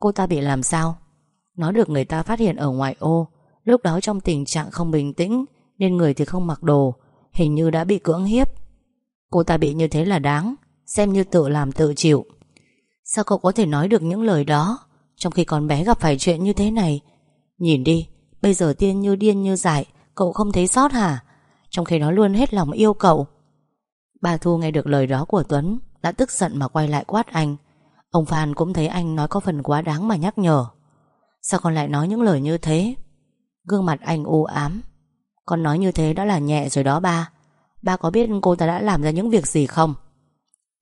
Cô ta bị làm sao? Nó được người ta phát hiện ở ngoại ô. Lúc đó trong tình trạng không bình tĩnh, Nên người thì không mặc đồ. Hình như đã bị cưỡng hiếp. Cô ta bị như thế là đáng, Xem như tự làm tự chịu. Sao cậu có thể nói được những lời đó, Trong khi con bé gặp phải chuyện như thế này? Nhìn đi Bây giờ tiên như điên như dại, Cậu không thấy sót hả? Trong khi nó luôn hết lòng yêu cậu. Bà Thu nghe được lời đó của Tuấn, Đã tức giận mà quay lại quát anh. Ông Phan cũng thấy anh nói có phần quá đáng mà nhắc nhở. Sao con lại nói những lời như thế? Gương mặt anh u ám. Con nói như thế đã là nhẹ rồi đó ba. Ba có biết cô ta đã làm ra những việc gì không?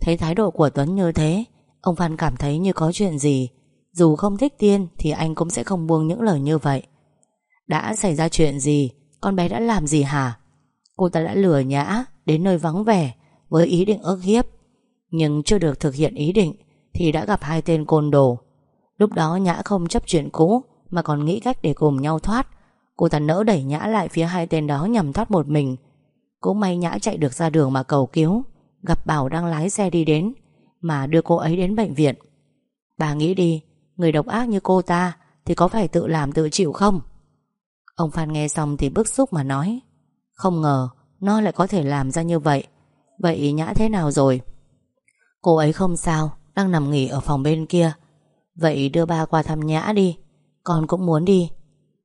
Thấy thái độ của Tuấn như thế, Ông Phan cảm thấy như có chuyện gì. Dù không thích Tiên Thì anh cũng sẽ không buông những lời như vậy. Đã xảy ra chuyện gì? Con bé đã làm gì hả? Cô ta đã lừa nhã, đến nơi vắng vẻ, Với ý định ức hiếp. Nhưng chưa được thực hiện ý định, Thì đã gặp hai tên côn đồ. Lúc đó nhã không chấp chuyện cũ, Mà còn nghĩ cách để cùng nhau thoát. Cô ta nỡ đẩy nhã lại phía hai tên đó Nhằm thoát một mình. Cũng may nhã chạy được ra đường mà cầu cứu, Gặp Bảo đang lái xe đi đến, Mà đưa cô ấy đến bệnh viện. Bà nghĩ đi, Người độc ác như cô ta Thì có phải tự làm tự chịu không? Ông Phan nghe xong thì bức xúc mà nói, Không ngờ, Nó lại có thể làm ra như vậy. Vậy Nhã thế nào rồi? Cô ấy không sao, Đang nằm nghỉ ở phòng bên kia. Vậy đưa ba qua thăm Nhã đi, Con cũng muốn đi.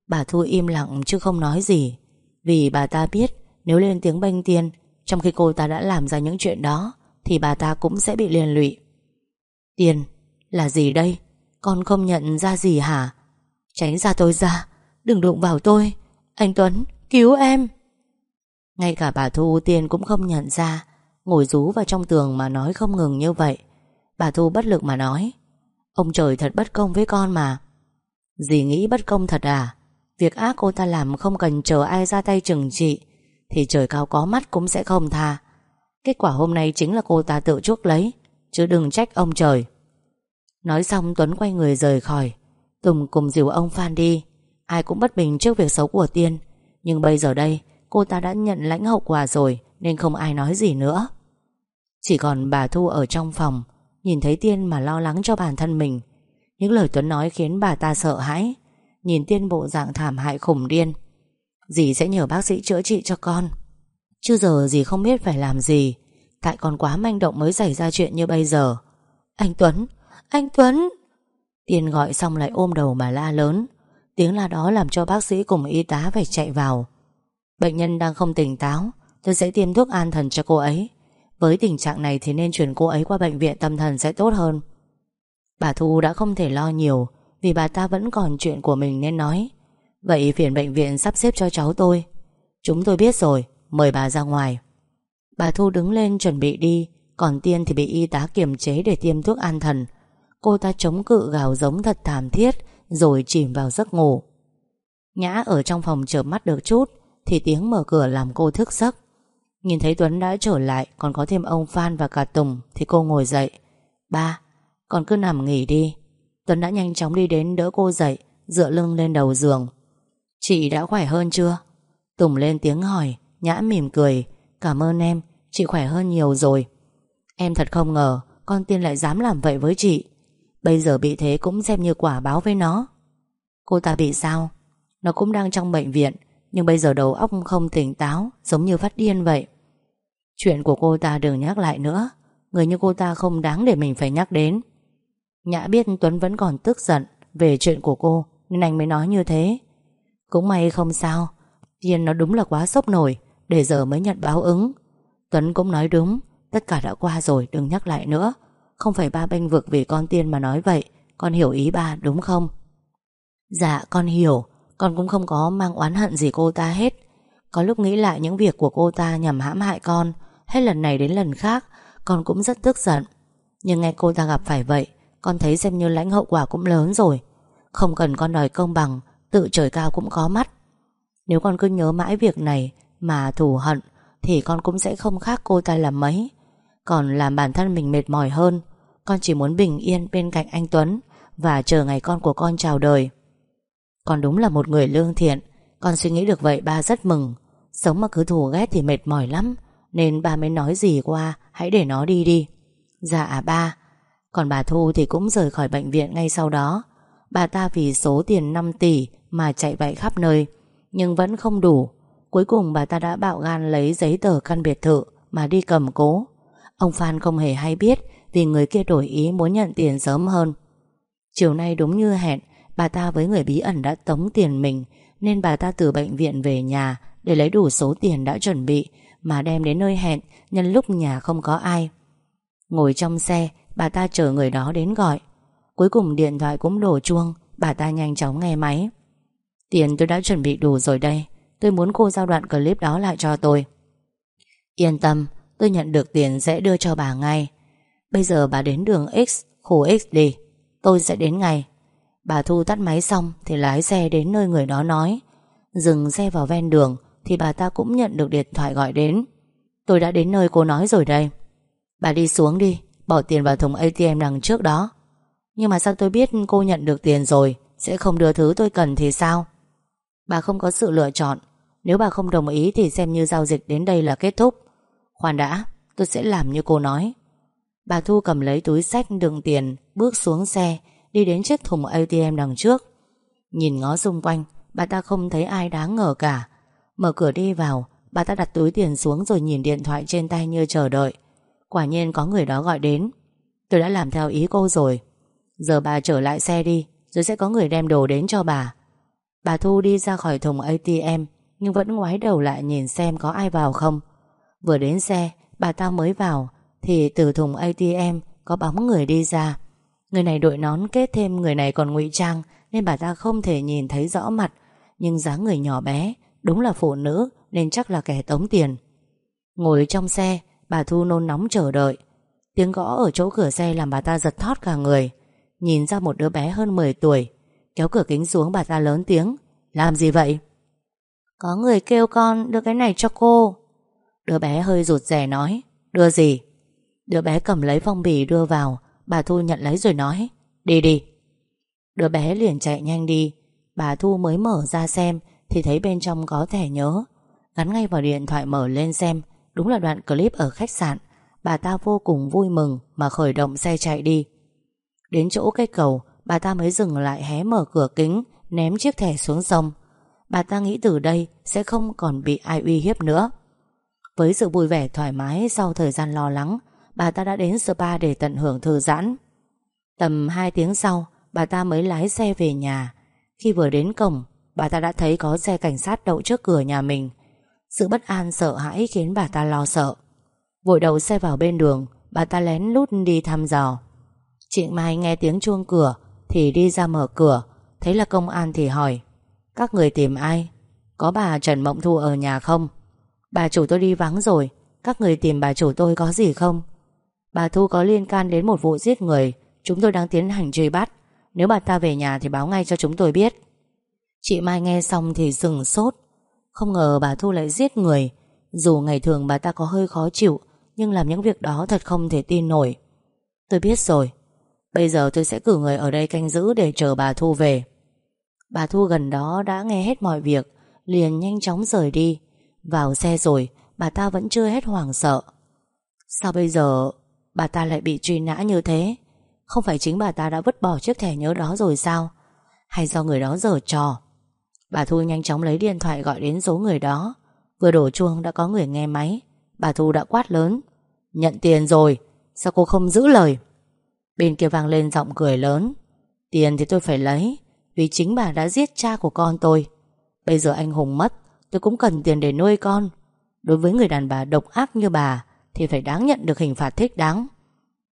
Bà Thu im lặng chứ không nói gì, Vì bà ta biết Nếu lên tiếng bênh tiên, trong khi cô ta đã làm ra những chuyện đó, Thì bà ta cũng sẽ bị liên lụy. Tiền Là gì đây? Con không nhận ra gì hả? Tránh ra tôi ra. Đừng đụng vào tôi. Anh Tuấn, cứu em. Ngay cả bà Thu Tiên cũng không nhận ra. Ngồi rú vào trong tường mà nói không ngừng như vậy. Bà Thu bất lực mà nói, Ông trời thật bất công với con mà. Dì nghĩ bất công thật à? Việc ác cô ta làm không cần chờ ai ra tay trừng trị, thì trời cao có mắt cũng sẽ không tha. Kết quả hôm nay chính là cô ta tự chuốc lấy, Chứ đừng trách ông trời. Nói xong Tuấn quay người rời khỏi. Tùng cùng dìu ông Phan đi. Ai cũng bất bình trước việc xấu của Tiên. Nhưng bây giờ đây, Cô ta đã nhận lãnh hậu quả rồi, Nên không ai nói gì nữa. Chỉ còn bà Thu ở trong phòng, Nhìn thấy Tiên mà lo lắng cho bản thân mình. Những lời Tuấn nói khiến bà ta sợ hãi. Nhìn Tiên bộ dạng thảm hại khủng điên. Dì sẽ nhờ bác sĩ chữa trị cho con. Chứ giờ dì không biết phải làm gì. Tại con quá manh động mới xảy ra chuyện như bây giờ. Anh Tuấn! Anh Tuấn! Tiên gọi xong lại ôm đầu mà la lớn. Tiếng la đó làm cho bác sĩ cùng y tá phải chạy vào. Bệnh nhân đang không tỉnh táo, Tôi sẽ tiêm thuốc an thần cho cô ấy. Với tình trạng này thì nên chuyển cô ấy qua bệnh viện tâm thần sẽ tốt hơn. Bà Thu đã không thể lo nhiều, Vì bà ta vẫn còn chuyện của mình nên nói. Vậy phiền bệnh viện sắp xếp cho cháu tôi. Chúng tôi biết rồi, Mời bà ra ngoài. Bà Thu đứng lên chuẩn bị đi, Còn Tiên thì bị y tá kiềm chế để tiêm thuốc an thần. Cô ta chống cự gào giống thật thảm thiết rồi chìm vào giấc ngủ. Nhã ở trong phòng chợp mắt được chút Thì tiếng mở cửa làm cô thức giấc. Nhìn thấy Tuấn đã trở lại Còn có thêm ông Phan và cả Tùng Thì cô ngồi dậy. Ba, con cứ nằm nghỉ đi. Tuấn đã nhanh chóng đi đến đỡ cô dậy Dựa lưng lên đầu giường. Chị đã khỏe hơn chưa? Tùng lên tiếng hỏi Nhã mỉm cười. Cảm ơn em, chị khỏe hơn nhiều rồi. Em thật không ngờ Con tiên lại dám làm vậy với chị. Bây giờ bị thế cũng xem như quả báo với nó. Cô ta bị sao? Nó cũng đang trong bệnh viện, Nhưng bây giờ đầu óc không tỉnh táo, Giống như phát điên vậy. Chuyện của cô ta đừng nhắc lại nữa. Người như cô ta không đáng để mình phải nhắc đến. Nhã biết Tuấn vẫn còn tức giận Về chuyện của cô, Nên anh mới nói như thế. Cũng may không sao. Tiên nó đúng là quá sốc nổi, Để giờ mới nhận báo ứng. Tuấn cũng nói đúng, Tất cả đã qua rồi, đừng nhắc lại nữa. Không phải ba bênh vực vì con Tiên mà nói vậy. Con hiểu ý ba, đúng không? Dạ con hiểu. Con cũng không có mang oán hận gì cô ta hết. Có lúc nghĩ lại những việc của cô ta nhằm hãm hại con. Hết lần này đến lần khác, Con cũng rất tức giận. Nhưng nghe cô ta gặp phải vậy, Con thấy xem như lãnh hậu quả cũng lớn rồi. Không cần con đòi công bằng, Tự trời cao cũng có mắt. Nếu con cứ nhớ mãi việc này Mà thù hận, Thì con cũng sẽ không khác cô ta làm mấy. Còn làm bản thân mình mệt mỏi hơn con chỉ muốn bình yên bên cạnh anh Tuấn Và chờ ngày con của con chào đời. Con đúng là một người lương thiện, Con suy nghĩ được vậy ba rất mừng. Sống mà cứ thù ghét thì mệt mỏi lắm, Nên ba mới nói gì qua, Hãy để nó đi đi. Dạ à ba, Còn bà Thu thì cũng rời khỏi bệnh viện ngay sau đó. Bà ta vì số tiền 5 tỷ Mà chạy vậy khắp nơi, Nhưng vẫn không đủ. Cuối cùng bà ta đã bạo gan lấy giấy tờ căn biệt thự Mà đi cầm cố. Ông Phan không hề hay biết vì người kia đổi ý muốn nhận tiền sớm hơn. Chiều nay đúng như hẹn, Bà ta với người bí ẩn đã tống tiền mình, Nên bà ta từ bệnh viện về nhà Để lấy đủ số tiền đã chuẩn bị, Mà đem đến nơi hẹn Nhân lúc nhà không có ai. Ngồi trong xe, Bà ta chờ người đó đến gọi. Cuối cùng điện thoại cũng đổ chuông, Bà ta nhanh chóng nghe máy. Tiền tôi đã chuẩn bị đủ rồi đây, Tôi muốn cô giao đoạn clip đó lại cho tôi. Yên tâm, Tôi nhận được tiền sẽ đưa cho bà ngay. Bây giờ bà đến đường X, Khu X đi. Tôi sẽ đến ngay. Bà Thu tắt máy xong Thì lái xe đến nơi người đó nói. Dừng xe vào ven đường Thì bà ta cũng nhận được điện thoại gọi đến. Tôi đã đến nơi cô nói rồi đây. Bà đi xuống đi, Bỏ tiền vào thùng ATM đằng trước đó. Nhưng mà sao tôi biết cô nhận được tiền rồi? Sẽ không đưa thứ tôi cần thì sao? Bà không có sự lựa chọn. Nếu bà không đồng ý thì xem như giao dịch đến đây là kết thúc. Khoan đã, Tôi sẽ làm như cô nói. Bà Thu cầm lấy túi sách đựng tiền, Bước xuống xe, Đi đến chiếc thùng ATM đằng trước. Nhìn ngó xung quanh, Bà ta không thấy ai đáng ngờ cả. Mở cửa đi vào, Bà ta đặt túi tiền xuống rồi nhìn điện thoại trên tay như chờ đợi. Quả nhiên có người đó gọi đến. Tôi đã làm theo ý cô rồi. Giờ bà trở lại xe đi, Rồi sẽ có người đem đồ đến cho bà. Bà Thu đi ra khỏi thùng ATM Nhưng vẫn ngoái đầu lại nhìn xem có ai vào không. Vừa đến xe, Bà ta mới vào thì từ thùng ATM có bóng người đi ra. Người này đội nón kết thêm Người này còn ngụy trang, Nên bà ta không thể nhìn thấy rõ mặt. Nhưng dáng người nhỏ bé, Đúng là phụ nữ, Nên chắc là kẻ tống tiền. Ngồi trong xe, Bà Thu nôn nóng chờ đợi. Tiếng gõ ở chỗ cửa xe làm bà ta giật thót cả người. Nhìn ra một đứa bé hơn 10 tuổi, Kéo cửa kính xuống bà ta lớn tiếng. Làm gì vậy? Có người kêu con đưa cái này cho cô. Đứa bé hơi rụt rè nói, Đưa gì? Đứa bé cầm lấy phong bì đưa vào, Bà Thu nhận lấy rồi nói, Đi đi. Đứa bé liền chạy nhanh đi. Bà Thu mới mở ra xem Thì thấy bên trong có thẻ nhớ. Gắn ngay vào điện thoại mở lên xem, Đúng là đoạn clip ở khách sạn. Bà ta vô cùng vui mừng Mà khởi động xe chạy đi. Đến chỗ cây cầu, Bà ta mới dừng lại hé mở cửa kính, Ném chiếc thẻ xuống sông. Bà ta nghĩ từ đây sẽ không còn bị ai uy hiếp nữa. Với sự vui vẻ thoải mái Sau thời gian lo lắng Bà ta đã đến spa để tận hưởng thư giãn. Tầm 2 tiếng sau, Bà ta mới lái xe về nhà. Khi vừa đến cổng, Bà ta đã thấy có xe cảnh sát đậu trước cửa nhà mình. Sự bất an, sợ hãi khiến bà ta lo sợ. Vội đầu xe vào bên đường, Bà ta lén lút đi thăm dò. Chị Mai nghe tiếng chuông cửa, Thì đi ra mở cửa. Thấy là công an thì hỏi, Các người tìm ai? Có bà Trần Mộng Thu ở nhà không? Bà chủ tôi đi vắng rồi. Các người tìm bà chủ tôi có gì không? Bà Thu có liên can đến một vụ giết người. Chúng tôi đang tiến hành truy bắt. Nếu bà ta về nhà thì báo ngay cho chúng tôi biết. Chị Mai nghe xong thì dừng sốt. Không ngờ bà Thu lại giết người. Dù ngày thường bà ta có hơi khó chịu, Nhưng làm những việc đó thật không thể tin nổi. Tôi biết rồi. Bây giờ tôi sẽ cử người ở đây canh giữ Để chờ bà Thu về. Bà Thu gần đó đã nghe hết mọi việc, Liền nhanh chóng rời đi. Vào xe rồi, Bà ta vẫn chưa hết hoảng sợ. Sao bây giờ? Bà ta lại bị truy nã như thế. Không phải chính bà ta đã vứt bỏ chiếc thẻ nhớ đó rồi sao? Hay do người đó dở trò? Bà Thu nhanh chóng lấy điện thoại gọi đến số người đó. Vừa đổ chuông đã có người nghe máy. Bà Thu đã quát lớn. Nhận tiền rồi. Sao cô không giữ lời? Bên kia vang lên giọng cười lớn. Tiền thì tôi phải lấy, Vì chính bà đã giết cha của con tôi. Bây giờ anh Hùng mất, Tôi cũng cần tiền để nuôi con. Đối với người đàn bà độc ác như bà thì phải đáng nhận được hình phạt thích đáng.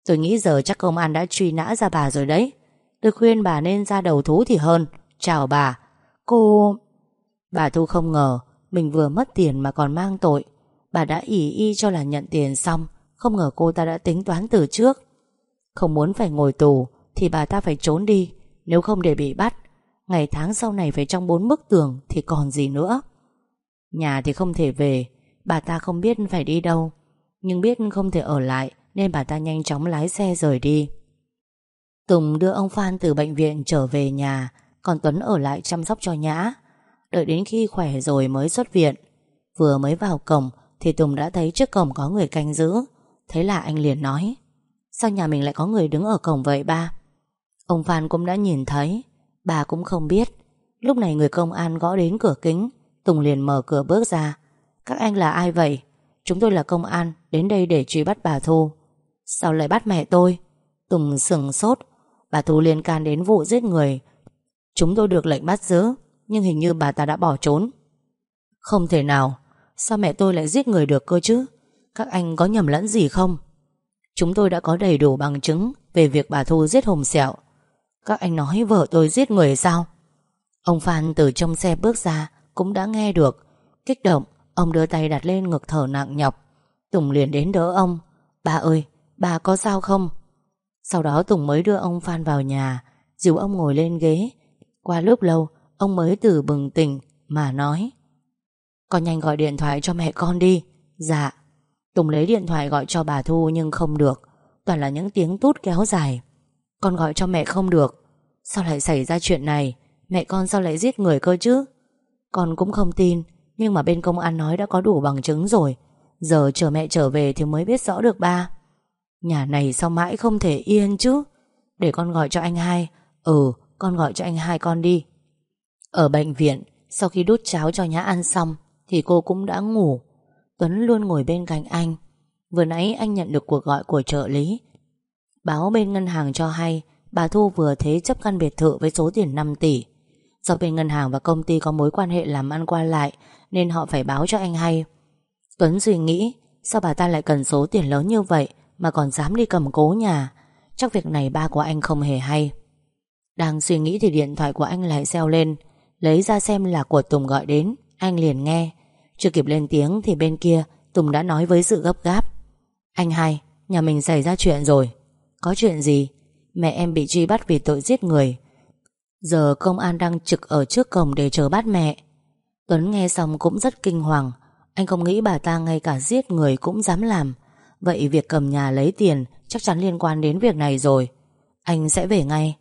Tôi nghĩ giờ chắc công an đã truy nã ra bà rồi đấy. Tôi khuyên bà nên ra đầu thú thì hơn. Chào bà. Cô... Bà Thu không ngờ Mình vừa mất tiền mà còn mang tội. Bà đã ỉ y cho là nhận tiền xong. Không ngờ cô ta đã tính toán từ trước. Không muốn phải ngồi tù Thì bà ta phải trốn đi, Nếu không để bị bắt. Ngày tháng sau này phải trong bốn bức tường Thì còn gì nữa. Nhà thì không thể về, Bà ta không biết phải đi đâu. Nhưng biết không thể ở lại, Nên bà ta nhanh chóng lái xe rời đi. Tùng đưa ông Phan từ bệnh viện trở về nhà, Còn Tuấn ở lại chăm sóc cho Nhã. Đợi đến khi khỏe rồi mới xuất viện. Vừa mới vào cổng Thì Tùng đã thấy trước cổng có người canh giữ. Thế là anh liền nói, Sao nhà mình lại có người đứng ở cổng vậy, ba? Ông Phan cũng đã nhìn thấy. Bà cũng không biết. Lúc này người công an gõ đến cửa kính, Tùng liền mở cửa bước ra. Các anh là ai vậy? Chúng tôi là công an, Đến đây để truy bắt bà Thu. Sao lại bắt mẹ tôi? Tùng sừng sốt. Bà Thu liên can đến vụ giết người. Chúng tôi được lệnh bắt giữ, Nhưng hình như bà ta đã bỏ trốn. Không thể nào. Sao mẹ tôi lại giết người được cơ chứ? Các anh có nhầm lẫn gì không? Chúng tôi đã có đầy đủ bằng chứng Về việc bà Thu giết Hồng Sẹo. Các anh nói vợ tôi giết người sao? Ông Phan từ trong xe bước ra Cũng đã nghe được. Kích động. Ông đưa tay đặt lên ngực thở nặng nhọc. Tùng liền đến đỡ ông. Bà ơi bà có sao không? Sau đó Tùng mới đưa ông Phan vào nhà. Dìu ông ngồi lên ghế. Qua lúc lâu, Ông mới từ bừng tỉnh Mà nói, Con nhanh gọi điện thoại cho mẹ con đi. Dạ. Tùng lấy điện thoại gọi cho bà Thu nhưng không được. Toàn là những tiếng tút kéo dài. Con gọi cho mẹ không được. Sao lại xảy ra chuyện này? Mẹ con sao lại giết người cơ chứ? Con cũng không tin. Nhưng mà bên công an nói đã có đủ bằng chứng rồi. Giờ chờ mẹ trở về thì mới biết rõ được ba. Nhà này sao mãi không thể yên chứ? Để con gọi cho anh hai. Ừ con gọi cho anh hai con đi. Ở bệnh viện, Sau khi đút cháo cho Nhã ăn xong, Thì cô cũng đã ngủ. Tuấn luôn ngồi bên cạnh anh. Vừa nãy anh nhận được cuộc gọi của trợ lý. Báo bên ngân hàng cho hay, Bà Thu vừa thế chấp căn biệt thự với số tiền 5 tỷ. Do bên ngân hàng và công ty có mối quan hệ làm ăn qua lại nên họ phải báo cho anh hay. Tuấn suy nghĩ Sao bà ta lại cần số tiền lớn như vậy Mà còn dám đi cầm cố nhà? Chắc việc này ba của anh không hề hay. Đang suy nghĩ thì điện thoại của anh lại reo lên. Lấy ra xem là của Tùng gọi đến Anh liền nghe. Chưa kịp lên tiếng thì bên kia Tùng đã nói với sự gấp gáp. Anh hai, nhà mình xảy ra chuyện rồi. Có chuyện gì? Mẹ em bị truy bắt vì tội giết người. Giờ công an đang trực ở trước cổng để chờ bắt mẹ. Tuấn nghe xong cũng rất kinh hoàng. Anh không nghĩ bà ta ngay cả giết người cũng dám làm. Vậy việc cầm nhà lấy tiền Chắc chắn liên quan đến việc này rồi. Anh sẽ về ngay.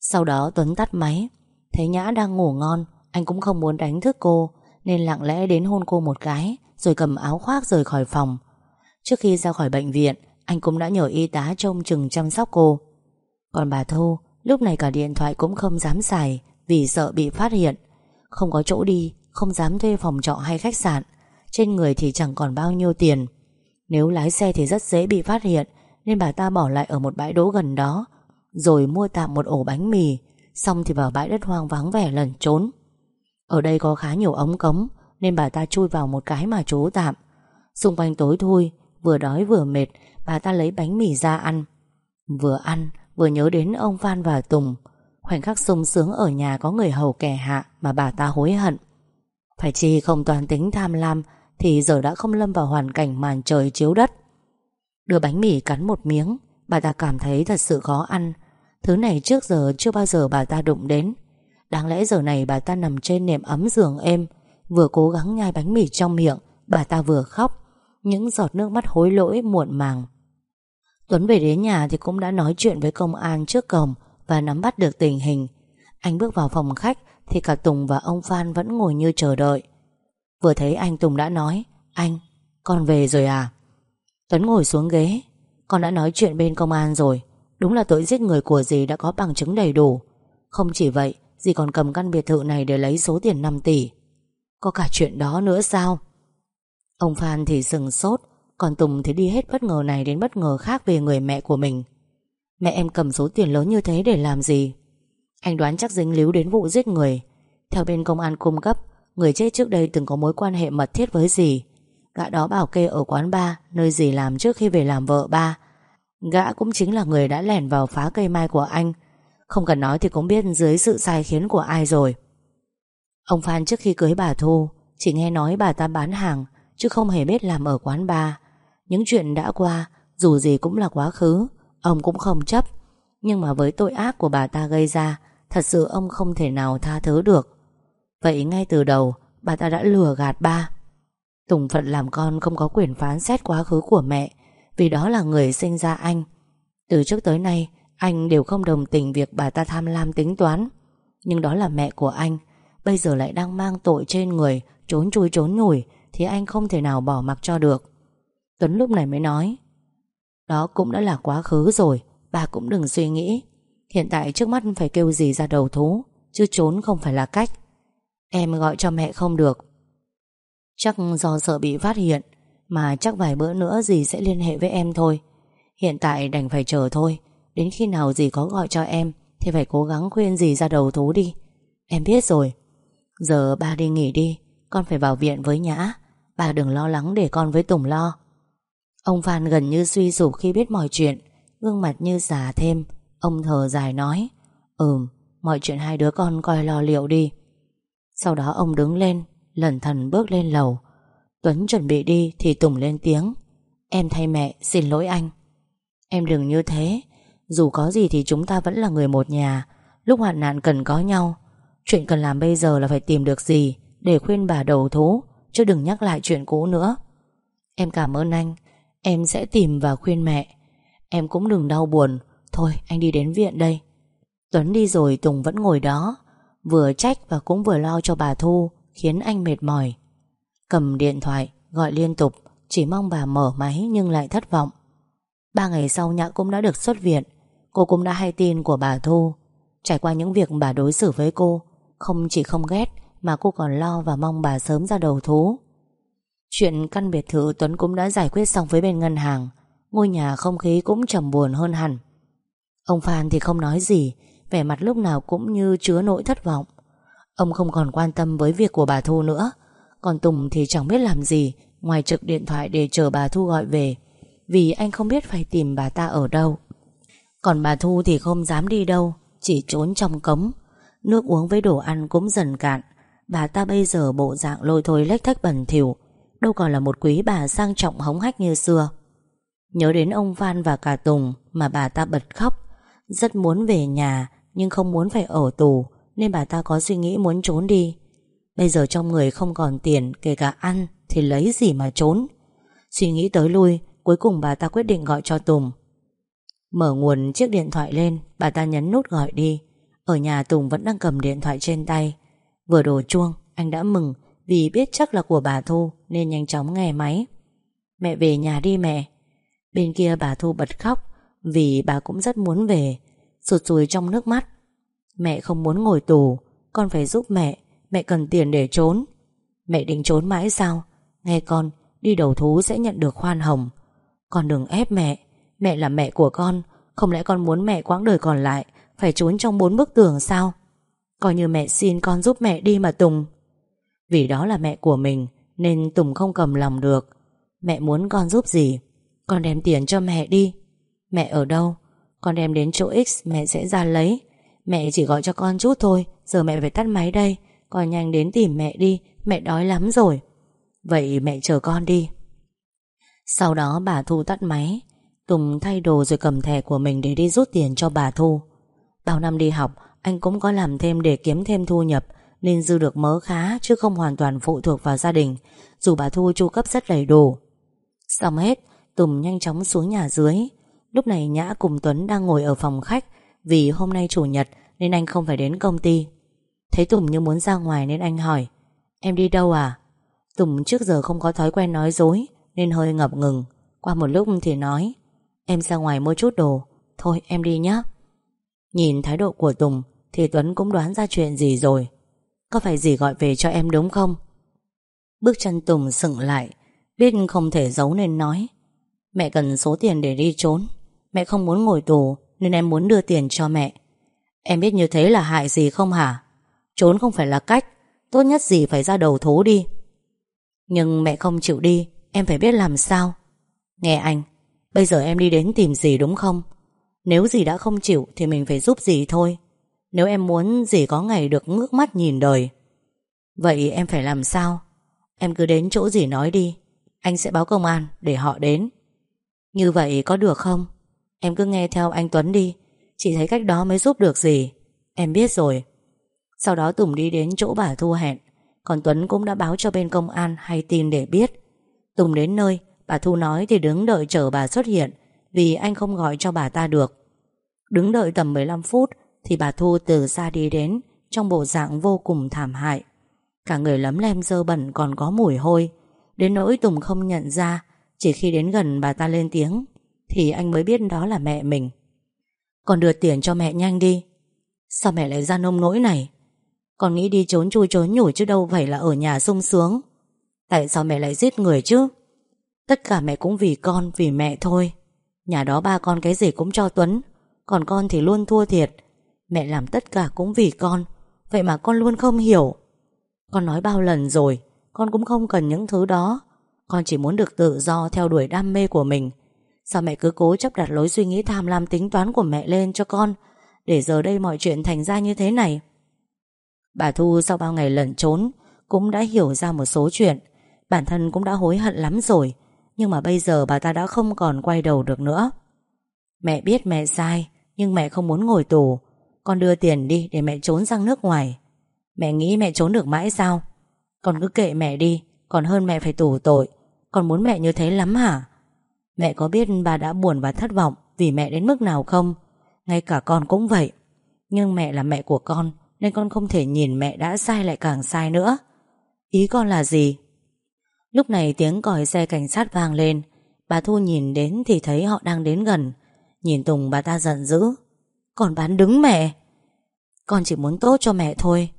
Sau đó Tuấn tắt máy. Thấy Nhã đang ngủ ngon, Anh cũng không muốn đánh thức cô, Nên lặng lẽ đến hôn cô một cái, Rồi cầm áo khoác rời khỏi phòng. Trước khi ra khỏi bệnh viện, Anh cũng đã nhờ y tá trông chừng chăm sóc cô. Còn bà Thu, Lúc này cả điện thoại cũng không dám xài Vì sợ bị phát hiện. Không có chỗ đi không dám thuê phòng trọ hay khách sạn. Trên người thì chẳng còn bao nhiêu tiền. Nếu lái xe thì rất dễ bị phát hiện, Nên bà ta bỏ lại ở một bãi đỗ gần đó, Rồi mua tạm một ổ bánh mì. Xong thì vào bãi đất hoang vắng vẻ lẩn trốn. Ở đây có khá nhiều ống cống, Nên bà ta chui vào một cái mà trú tạm. Xung quanh tối thui, Vừa đói vừa mệt, Bà ta lấy bánh mì ra ăn. Vừa ăn, Vừa nhớ đến ông Phan và Tùng. Khoảnh khắc sung sướng ở nhà có người hầu kẻ hạ Mà bà ta hối hận. Phải chi không toàn tính tham lam, Thì giờ đã không lâm vào hoàn cảnh màn trời chiếu đất. Đưa bánh mì cắn một miếng, Bà ta cảm thấy thật sự khó ăn. Thứ này trước giờ chưa bao giờ bà ta đụng đến. Đáng lẽ giờ này bà ta nằm trên nệm ấm giường êm, Vừa cố gắng nhai bánh mì trong miệng, Bà ta vừa khóc. Những giọt nước mắt hối lỗi muộn màng. Tuấn về đến nhà thì cũng đã nói chuyện với công an trước cổng và nắm bắt được tình hình. Anh bước vào phòng khách thì cả Tùng và ông Phan vẫn ngồi như chờ đợi. Vừa thấy anh Tùng đã nói Anh, con về rồi à? Tuấn ngồi xuống ghế. Con đã nói chuyện bên công an rồi. Đúng là tội giết người của dì đã có bằng chứng đầy đủ. Không chỉ vậy Dì còn cầm căn biệt thự này để lấy số tiền 5 tỷ. Có cả chuyện đó nữa sao? Ông Phan thì sừng sốt còn Tùng thì đi hết bất ngờ này đến bất ngờ khác về người mẹ của mình. Mẹ em cầm số tiền lớn như thế để làm gì? Anh đoán chắc dính líu đến vụ giết người. Theo bên công an cung cấp, Người chết trước đây từng có mối quan hệ mật thiết với dì. Gã đó bảo kê ở quán ba, Nơi dì làm trước khi về làm vợ ba. Gã cũng chính là người đã lẻn vào phá cây mai của anh. Không cần nói thì cũng biết dưới sự sai khiến của ai rồi. Ông Phan trước khi cưới bà Thu, Chỉ nghe nói bà ta bán hàng, Chứ không hề biết làm ở quán bar Những chuyện đã qua, Dù gì cũng là quá khứ, Ông cũng không chấp. Nhưng mà với tội ác của bà ta gây ra, Thật sự ông không thể nào tha thứ được. Vậy ngay từ đầu, Bà ta đã lừa gạt ba. Tùng Phận làm con không có quyền phán xét quá khứ của mẹ, Vì đó là người sinh ra anh. Từ trước tới nay, Anh đều không đồng tình việc bà ta tham lam tính toán. Nhưng đó là mẹ của anh, Bây giờ lại đang mang tội trên người, Trốn chui trốn nhủi, Thì anh không thể nào bỏ mặc cho được. Tuấn lúc này mới nói, Đó cũng đã là quá khứ rồi Bà cũng đừng suy nghĩ. Hiện tại trước mắt phải kêu gì ra đầu thú, Chứ trốn không phải là cách. Em gọi cho mẹ không được. Chắc do sợ bị phát hiện, Mà chắc vài bữa nữa dì sẽ liên hệ với em thôi. Hiện tại đành phải chờ thôi. Đến khi nào dì có gọi cho em, Thì phải cố gắng khuyên dì ra đầu thú đi. Em biết rồi. Giờ ba đi nghỉ đi, Con phải vào viện với Nhã. Bà đừng lo lắng để con với Tùng lo. Ông Phan gần như suy sụp khi biết mọi chuyện. Gương mặt như già thêm. Ông thở dài nói Ừm, mọi chuyện hai đứa con coi lo liệu đi. Sau đó ông đứng lên Lẩn thần bước lên lầu. Tuấn chuẩn bị đi thì Tùng lên tiếng Em thay mẹ xin lỗi anh. Em đừng như thế Dù có gì thì chúng ta vẫn là người một nhà. Lúc hoạn nạn cần có nhau Chuyện cần làm bây giờ là phải tìm được gì Để khuyên bà đầu thú Chứ đừng nhắc lại chuyện cũ nữa. Em cảm ơn anh Em sẽ tìm và khuyên mẹ. Em cũng đừng đau buồn. Thôi, anh đi đến viện đây. Tuấn đi rồi Tùng vẫn ngồi đó. Vừa trách và cũng vừa lo cho bà Thu, Khiến anh mệt mỏi. Cầm điện thoại, gọi liên tục, Chỉ mong bà mở máy nhưng lại thất vọng. Ba ngày sau Nhã cũng đã được xuất viện. Cô cũng đã hay tin của bà Thu. Trải qua những việc bà đối xử với cô, Không chỉ không ghét Mà cô còn lo và mong bà sớm ra đầu thú. Chuyện căn biệt thự Tuấn cũng đã giải quyết xong với bên ngân hàng. Ngôi nhà không khí cũng trầm buồn hơn hẳn. Ông Phan thì không nói gì, Vẻ mặt lúc nào cũng như chứa nỗi thất vọng. Ông không còn quan tâm với việc của bà Thu nữa. Còn Tùng thì chẳng biết làm gì, Ngoài trực điện thoại để chờ bà Thu gọi về, Vì anh không biết phải tìm bà ta ở đâu. Còn bà Thu thì không dám đi đâu, Chỉ trốn trong cống. Nước uống với đồ ăn cũng dần cạn. Bà ta bây giờ bộ dạng lôi thôi lách thách bẩn thỉu, Đâu còn là một quý bà sang trọng hống hách như xưa. Nhớ đến ông Phan và cả Tùng Mà bà ta bật khóc. Rất muốn về nhà, Nhưng không muốn phải ở tù, Nên bà ta có suy nghĩ muốn trốn đi. Bây giờ trong người không còn tiền, Kể cả ăn, thì lấy gì mà trốn? Suy nghĩ tới lui, Cuối cùng bà ta quyết định gọi cho Tùng. Mở nguồn chiếc điện thoại lên, Bà ta nhấn nút gọi đi. Ở nhà Tùng vẫn đang cầm điện thoại trên tay. Vừa đổ chuông, Anh đã mừng Vì biết chắc là của bà Thu, Nên nhanh chóng nghe máy. Mẹ về nhà đi mẹ. Bên kia bà Thu bật khóc, Vì bà cũng rất muốn về, Sụt sùi trong nước mắt. Mẹ không muốn ngồi tù, Con phải giúp mẹ Mẹ cần tiền để trốn. Mẹ định trốn mãi sao? Nghe con, Đi đầu thú sẽ nhận được khoan hồng. Con đừng ép mẹ Mẹ là mẹ của con, Không lẽ con muốn mẹ quãng đời còn lại, Phải trốn trong bốn bức tường sao? Coi như mẹ xin con giúp mẹ đi mà Tùng. Vì đó là mẹ của mình, Nên Tùng không cầm lòng được. Mẹ muốn con giúp gì? Con đem tiền cho mẹ đi. Mẹ ở đâu? Con đem đến chỗ X, mẹ sẽ ra lấy. Mẹ chỉ gọi cho con chút thôi, Giờ mẹ phải tắt máy đây. Con nhanh đến tìm mẹ đi, Mẹ đói lắm rồi. Vậy mẹ chờ con đi. Sau đó bà Thu tắt máy. Tùng thay đồ rồi cầm thẻ của mình Để đi rút tiền cho bà Thu. Bao năm đi học, Anh cũng có làm thêm để kiếm thêm thu nhập, Nên dư được mớ khá Chứ không hoàn toàn phụ thuộc vào gia đình. Dù bà Thu chu cấp rất đầy đủ. Xong hết Tùng nhanh chóng xuống nhà dưới. Lúc này Nhã cùng Tuấn đang ngồi ở phòng khách, Vì hôm nay chủ nhật Nên anh không phải đến công ty. Thấy Tùng như muốn ra ngoài nên anh hỏi, Em đi đâu à? Tùng trước giờ không có thói quen nói dối, Nên hơi ngập ngừng. Qua một lúc thì nói, Em ra ngoài mua chút đồ. Thôi, em đi nhé Nhìn thái độ của Tùng Thì Tuấn cũng đoán ra chuyện gì rồi. Có phải gì gọi về cho em đúng không? Bước chân Tùng sững lại, Biết không thể giấu nên nói Mẹ cần số tiền để đi trốn. Mẹ không muốn ngồi tù, Nên em muốn đưa tiền cho mẹ. Em biết như thế là hại gì không hả? Trốn không phải là cách. Tốt nhất gì phải ra đầu thú đi. Nhưng mẹ không chịu đi, Em phải biết làm sao. Nghe anh, Bây giờ em đi đến tìm gì đúng không? Nếu gì đã không chịu Thì mình phải giúp gì thôi. Nếu em muốn gì có ngày được ngước mắt nhìn đời. Vậy em phải làm sao? Em cứ đến chỗ gì nói đi. Anh sẽ báo công an để họ đến. Như vậy có được không? Em cứ nghe theo anh Tuấn đi. Chị thấy cách đó mới giúp được gì? Em biết rồi. Sau đó Tùng đi đến chỗ bà Thu hẹn. Còn Tuấn cũng đã báo cho bên công an hay tin để biết. Tùng đến nơi, Bà Thu nói thì đứng đợi chờ bà xuất hiện, Vì anh không gọi cho bà ta được. Đứng đợi tầm 15 phút Thì bà Thu từ xa đi đến, Trong bộ dạng vô cùng thảm hại. Cả người lấm lem dơ bẩn còn có mùi hôi. Đến nỗi Tùng không nhận ra chỉ khi đến gần bà ta lên tiếng, Thì anh mới biết đó là mẹ mình. Con đưa tiền cho mẹ nhanh đi. Sao mẹ lại ra nông nỗi này? Con nghĩ đi trốn chui trốn nhủi chứ đâu phải là ở nhà sung sướng. Tại sao mẹ lại giết người chứ? Tất cả mẹ cũng vì con, Vì mẹ thôi. Nhà đó ba con cái gì cũng cho Tuấn, Còn con thì luôn thua thiệt. Mẹ làm tất cả cũng vì con, Vậy mà con luôn không hiểu. Con nói bao lần rồi, Con cũng không cần những thứ đó. Con chỉ muốn được tự do theo đuổi đam mê của mình. Sao mẹ cứ cố chấp đặt lối suy nghĩ tham lam tính toán của mẹ lên cho con, Để giờ đây mọi chuyện thành ra như thế này? Bà Thu sau bao ngày lẩn trốn Cũng đã hiểu ra một số chuyện. Bản thân cũng đã hối hận lắm rồi, Nhưng mà bây giờ bà ta đã không còn quay đầu được nữa. Mẹ biết mẹ sai, Nhưng mẹ không muốn ngồi tù. Con đưa tiền đi để mẹ trốn sang nước ngoài. Mẹ nghĩ mẹ trốn được mãi sao? Con cứ kệ mẹ đi, Còn hơn mẹ phải tù tội. Con muốn mẹ như thế lắm hả? Mẹ có biết bà đã buồn và thất vọng Vì mẹ đến mức nào không? Ngay cả con cũng vậy. Nhưng mẹ là mẹ của con Nên con không thể nhìn mẹ đã sai lại càng sai nữa. Ý con là gì? Lúc này tiếng còi xe cảnh sát vang lên. Bà Thu nhìn đến thì thấy họ đang đến gần. Nhìn Tùng bà ta giận dữ. Còn bán đứng mẹ. Con chỉ muốn tốt cho mẹ thôi.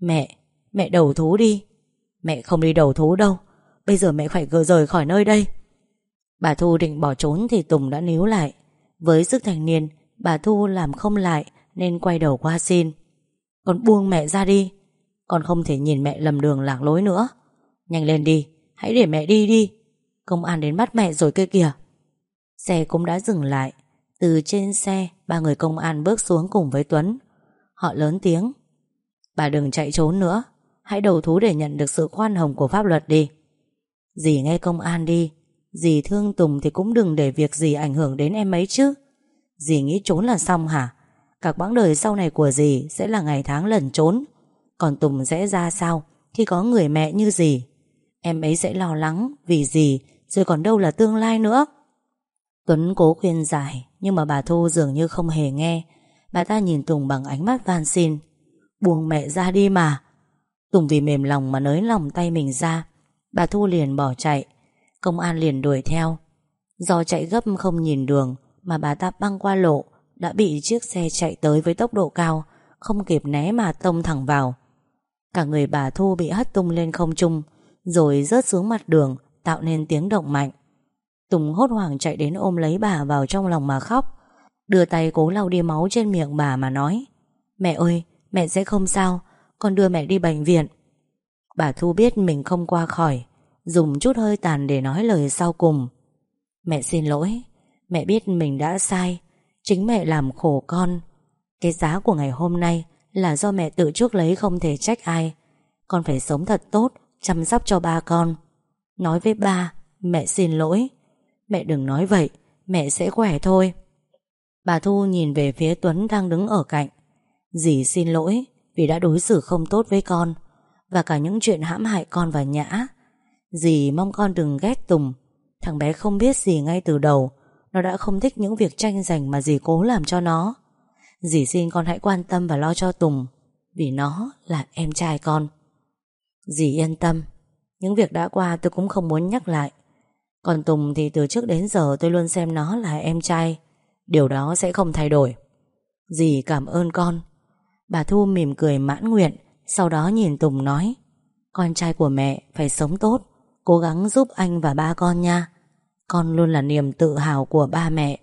Mẹ, mẹ đầu thú đi. Mẹ không đi đầu thú đâu. Bây giờ mẹ phải gờ rời khỏi nơi đây. Bà Thu định bỏ trốn thì Tùng đã níu lại. Với sức thành niên, Bà Thu làm không lại Nên quay đầu qua xin. Con buông mẹ ra đi. Con không thể nhìn mẹ lầm đường lạc lối nữa. Nhanh lên đi, Hãy để mẹ đi đi. Công an đến bắt mẹ rồi kia kìa. Xe cũng đã dừng lại. Từ trên xe, Ba người công an bước xuống cùng với Tuấn. Họ lớn tiếng. Bà đừng chạy trốn nữa. Hãy đầu thú để nhận được sự khoan hồng của pháp luật đi. Dì nghe công an đi. Dì thương Tùng thì cũng đừng để việc gì ảnh hưởng đến em ấy chứ. Dì nghĩ trốn là xong hả? Cả quãng đời sau này của dì Sẽ là ngày tháng lần trốn. Còn Tùng sẽ ra sao Khi có người mẹ như dì? Em ấy sẽ lo lắng vì dì, Rồi còn đâu là tương lai nữa. Tuấn cố khuyên giải Nhưng mà bà Thu dường như không hề nghe. Bà ta nhìn Tùng bằng ánh mắt van xin. Buông mẹ ra đi mà. Tùng vì mềm lòng mà nới lòng tay mình ra. Bà Thu liền bỏ chạy Công an liền đuổi theo Do chạy gấp không nhìn đường Mà bà ta băng qua lộ Đã bị chiếc xe chạy tới với tốc độ cao Không kịp né mà tông thẳng vào Cả người bà Thu bị hất tung lên không trung rồi rớt xuống mặt đường tạo nên tiếng động mạnh. Tùng hốt hoảng chạy đến ôm lấy bà vào trong lòng mà khóc, đưa tay cố lau đi máu trên miệng bà mà nói Mẹ ơi, mẹ sẽ không sao, con đưa mẹ đi bệnh viện. Bà Thu biết mình không qua khỏi, dùng chút hơi tàn để nói lời sau cùng. Mẹ xin lỗi, mẹ biết mình đã sai, chính mẹ làm khổ con. Cái giá của ngày hôm nay là do mẹ tự chuốc lấy không thể trách ai. Con phải sống thật tốt, chăm sóc cho ba con. Nói với ba, mẹ xin lỗi. Mẹ đừng nói vậy, mẹ sẽ khỏe thôi. Bà Thu nhìn về phía Tuấn đang đứng ở cạnh. Dì xin lỗi vì đã đối xử không tốt với con và cả những chuyện hãm hại con và Nhã. Dì mong con đừng ghét Tùng. Thằng bé không biết gì ngay từ đầu. Nó đã không thích những việc tranh giành mà dì cố làm cho nó. Dì xin con hãy quan tâm và lo cho Tùng, vì nó là em trai con. Dì yên tâm Những việc đã qua tôi cũng không muốn nhắc lại Còn Tùng thì từ trước đến giờ tôi luôn xem nó là em trai Điều đó sẽ không thay đổi Dì cảm ơn con Bà Thu mỉm cười mãn nguyện sau đó nhìn Tùng nói, Con trai của mẹ phải sống tốt, Cố gắng giúp anh và ba con nha. Con luôn là niềm tự hào của ba mẹ.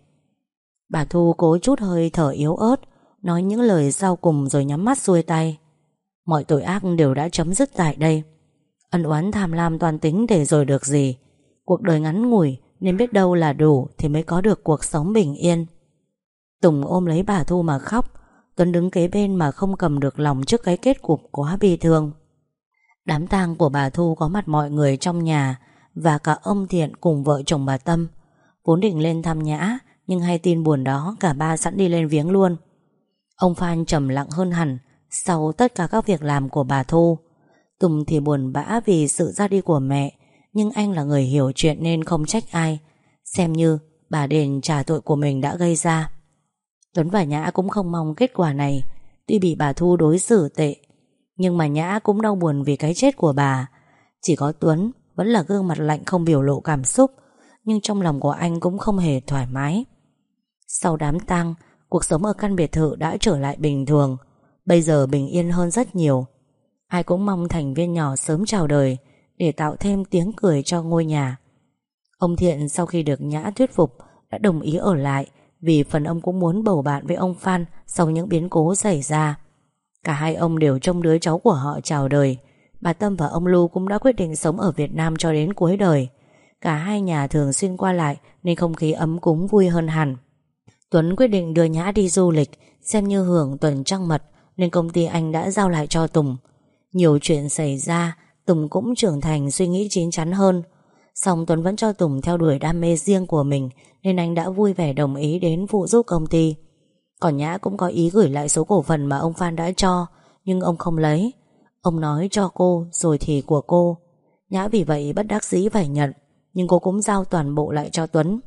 Bà Thu cố chút hơi thở yếu ớt, Nói những lời sau cùng rồi nhắm mắt xuôi tay. Mọi tội ác đều đã chấm dứt tại đây. Ân oán tham lam toàn tính để rồi được gì? Cuộc đời ngắn ngủi, Nên biết đâu là đủ Thì mới có được cuộc sống bình yên. Tùng ôm lấy bà Thu mà khóc Tuấn đứng kế bên mà không cầm được lòng trước cái kết cục quá bi thương. Đám tang của bà Thu có mặt mọi người trong nhà Và cả ông Thiện cùng vợ chồng bà Tâm, Vốn định lên thăm nhã, Nhưng hay tin buồn đó Cả ba sẵn đi lên viếng luôn. Ông Phan trầm lặng hơn hẳn Sau tất cả các việc làm của bà Thu. Tùng thì buồn bã vì sự ra đi của mẹ, Nhưng anh là người hiểu chuyện nên không trách ai. Xem như bà đền trả tội của mình đã gây ra. Tuấn và Nhã cũng không mong kết quả này, Tuy bị bà Thu đối xử tệ, Nhưng mà Nhã cũng đau buồn vì cái chết của bà. Chỉ có Tuấn Vẫn là gương mặt lạnh không biểu lộ cảm xúc, Nhưng trong lòng của anh cũng không hề thoải mái. Sau đám tang, Cuộc sống ở căn biệt thự đã trở lại bình thường, Bây giờ bình yên hơn rất nhiều. Ai cũng mong thành viên nhỏ sớm chào đời Để tạo thêm tiếng cười cho ngôi nhà. Ông Thiện sau khi được Nhã thuyết phục Đã đồng ý ở lại vì phần ông cũng muốn bầu bạn với ông Phan Sau những biến cố xảy ra. Cả hai ông đều trông đứa cháu của họ chào đời. Bà Tâm và ông Lu cũng đã quyết định sống ở Việt Nam cho đến cuối đời. Cả hai nhà thường xuyên qua lại Nên không khí ấm cúng vui hơn hẳn. Tuấn quyết định đưa Nhã đi du lịch, Xem như hưởng tuần trăng mật, Nên công ty anh đã giao lại cho Tùng. Nhiều chuyện xảy ra, Tùng cũng trưởng thành suy nghĩ chín chắn hơn. Xong Tuấn vẫn cho Tùng theo đuổi đam mê riêng của mình, Nên anh đã vui vẻ đồng ý đến phụ giúp công ty. Còn Nhã cũng có ý gửi lại số cổ phần mà ông Phan đã cho, Nhưng ông không lấy. Ông nói cho cô, rồi thì của cô. Nhã vì vậy bất đắc dĩ phải nhận, Nhưng cô cũng giao toàn bộ lại cho Tuấn.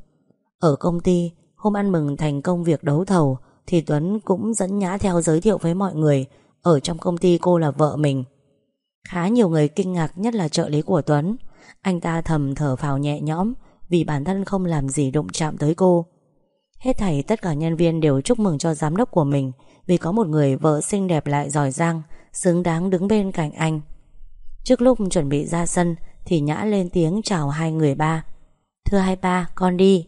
Ở công ty, Hôm ăn mừng thành công việc đấu thầu, Thì Tuấn cũng dẫn Nhã theo giới thiệu với mọi người. Ở trong công ty cô là vợ mình. Khá nhiều người kinh ngạc, nhất là trợ lý của Tuấn. Anh ta thầm thở phào nhẹ nhõm, Vì bản thân không làm gì đụng chạm tới cô. Hết thảy tất cả nhân viên đều chúc mừng cho giám đốc của mình, Vì có một người vợ xinh đẹp lại giỏi giang, Xứng đáng đứng bên cạnh anh. Trước lúc chuẩn bị ra sân, Thì Nhã lên tiếng chào hai người ba. Thưa hai ba, con đi.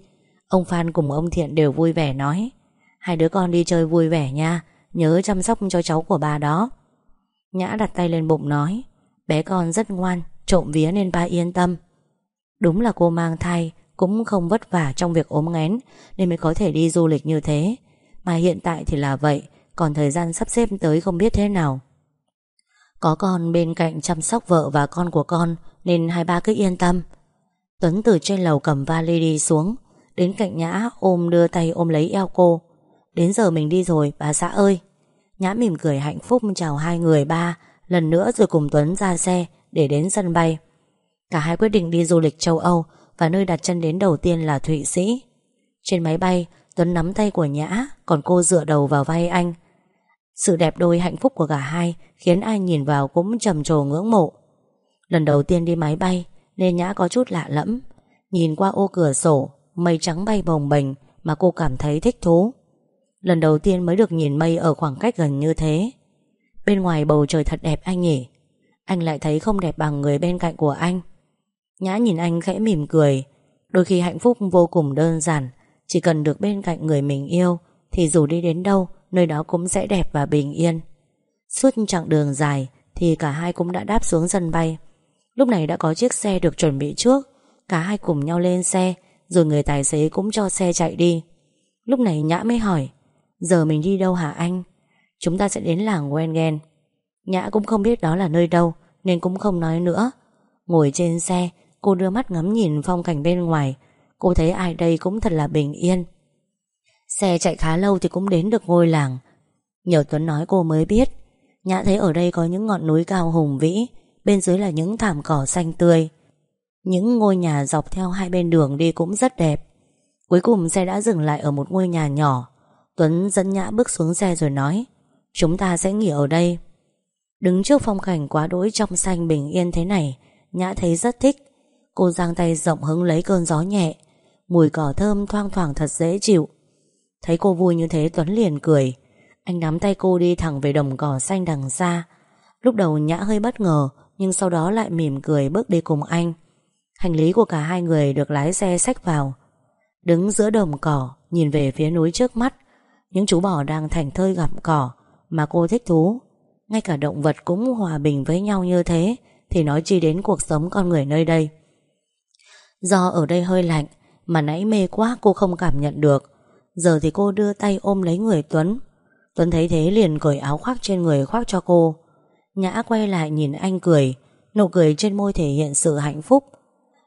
Ông Phan cùng ông Thiện đều vui vẻ nói. Hai đứa con đi chơi vui vẻ nha, Nhớ chăm sóc cho cháu của bà đó. Nhã đặt tay lên bụng nói, Bé con rất ngoan Trộm vía nên ba yên tâm. Đúng là cô mang thai Cũng không vất vả trong việc ốm ngén Nên mới có thể đi du lịch như thế. Mà hiện tại thì là vậy, Còn thời gian sắp xếp tới không biết thế nào. Có con bên cạnh chăm sóc vợ và con của con Nên hai ba cứ yên tâm. Tuấn từ trên lầu cầm vali đi xuống, Đến cạnh Nhã ôm đưa tay ôm lấy eo cô. Đến giờ mình đi rồi, bà xã ơi. Nhã mỉm cười hạnh phúc chào hai người ba, Lần nữa rồi cùng Tuấn ra xe. Để đến sân bay. Cả hai quyết định đi du lịch châu Âu Và nơi đặt chân đến đầu tiên là Thụy Sĩ. Trên máy bay, Tuấn nắm tay của Nhã, Còn cô dựa đầu vào vai anh. Sự đẹp đôi hạnh phúc của cả hai Khiến ai nhìn vào cũng trầm trồ ngưỡng mộ. Lần đầu tiên đi máy bay, Nên Nhã có chút lạ lẫm. Nhìn qua ô cửa sổ, Mây trắng bay bồng bềnh Mà cô cảm thấy thích thú. Lần đầu tiên mới được nhìn mây ở khoảng cách gần như thế. Bên ngoài bầu trời thật đẹp anh nhỉ anh lại thấy không đẹp bằng người bên cạnh của anh. Nhã nhìn anh khẽ mỉm cười. Đôi khi hạnh phúc vô cùng đơn giản. Chỉ cần được bên cạnh người mình yêu, Thì dù đi đến đâu, Nơi đó cũng sẽ đẹp và bình yên. Suốt chặng đường dài, Thì cả hai cũng đã đáp xuống sân bay. Lúc này đã có chiếc xe được chuẩn bị trước. Cả hai cùng nhau lên xe, Rồi người tài xế cũng cho xe chạy đi. Lúc này Nhã mới hỏi, Giờ mình đi đâu hả anh? Chúng ta sẽ đến làng Wengen. Nhã cũng không biết đó là nơi đâu, Nên cũng không nói nữa. Ngồi trên xe, Cô đưa mắt ngắm nhìn phong cảnh bên ngoài. Cô thấy ai đây cũng thật là bình yên. Xe chạy khá lâu thì cũng đến được ngôi làng. Nhờ Tuấn nói cô mới biết. Nhã thấy ở đây có những ngọn núi cao hùng vĩ, Bên dưới là những thảm cỏ xanh tươi. Những ngôi nhà dọc theo hai bên đường đi cũng rất đẹp. Cuối cùng xe đã dừng lại ở một ngôi nhà nhỏ. Tuấn dẫn Nhã bước xuống xe rồi nói, Chúng ta sẽ nghỉ ở đây. Đứng trước phong cảnh quá đỗi trong xanh bình yên thế này, Nhã thấy rất thích. Cô giang tay rộng hứng lấy cơn gió nhẹ. Mùi cỏ thơm thoang thoảng thật dễ chịu. Thấy cô vui như thế, Tuấn liền cười. Anh nắm tay cô đi thẳng về đồng cỏ xanh đằng xa. Lúc đầu Nhã hơi bất ngờ, Nhưng sau đó lại mỉm cười bước đi cùng anh. Hành lý của cả hai người được lái xe xách vào. Đứng giữa đồng cỏ, Nhìn về phía núi trước mắt. Những chú bò đang thành thơi gặm cỏ Mà cô thích thú. Ngay cả động vật cũng hòa bình với nhau như thế, Thì nói chi đến cuộc sống con người nơi đây. Do ở đây hơi lạnh, Mà nãy mê quá cô không cảm nhận được. Giờ thì cô đưa tay ôm lấy người Tuấn. Tuấn thấy thế liền cởi áo khoác trên người khoác cho cô. Nhã quay lại nhìn anh cười, Nụ cười trên môi thể hiện sự hạnh phúc.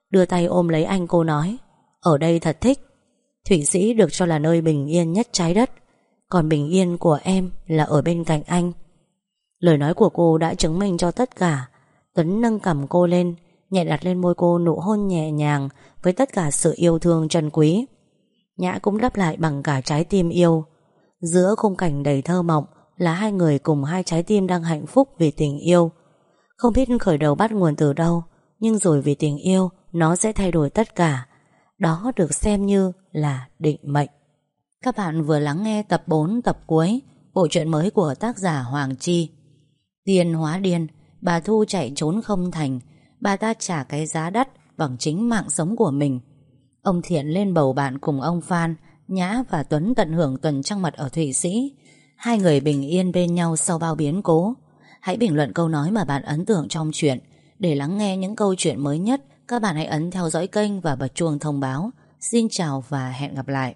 Đưa tay ôm lấy anh cô nói, Ở đây thật thích. Thủy Sĩ được cho là nơi bình yên nhất trái đất. Còn bình yên của em là ở bên cạnh anh. Lời nói của cô đã chứng minh cho tất cả. Tuấn nâng cầm cô lên, Nhẹ đặt lên môi cô nụ hôn nhẹ nhàng Với tất cả sự yêu thương trân quý. Nhã cũng đáp lại bằng cả trái tim yêu. Giữa khung cảnh đầy thơ mộng Là hai người cùng hai trái tim đang hạnh phúc vì tình yêu. Không biết khởi đầu bắt nguồn từ đâu, Nhưng rồi vì tình yêu, Nó sẽ thay đổi tất cả. Đó được xem như là định mệnh. Các bạn vừa lắng nghe tập 4 tập cuối, Bộ truyện mới của tác giả Hoàng Chi. Tiền hóa điên, Bà Thu chạy trốn không thành. Bà ta trả cái giá đắt Bằng chính mạng sống của mình. Ông Thiện lên bầu bạn cùng ông Phan, Nhã và Tuấn tận hưởng tuần trăng mật ở Thụy Sĩ. Hai người bình yên bên nhau sau bao biến cố. Hãy bình luận câu nói mà bạn ấn tượng trong chuyện. Để lắng nghe những câu chuyện mới nhất, Các bạn hãy ấn theo dõi kênh và bật chuông thông báo. Xin chào và hẹn gặp lại.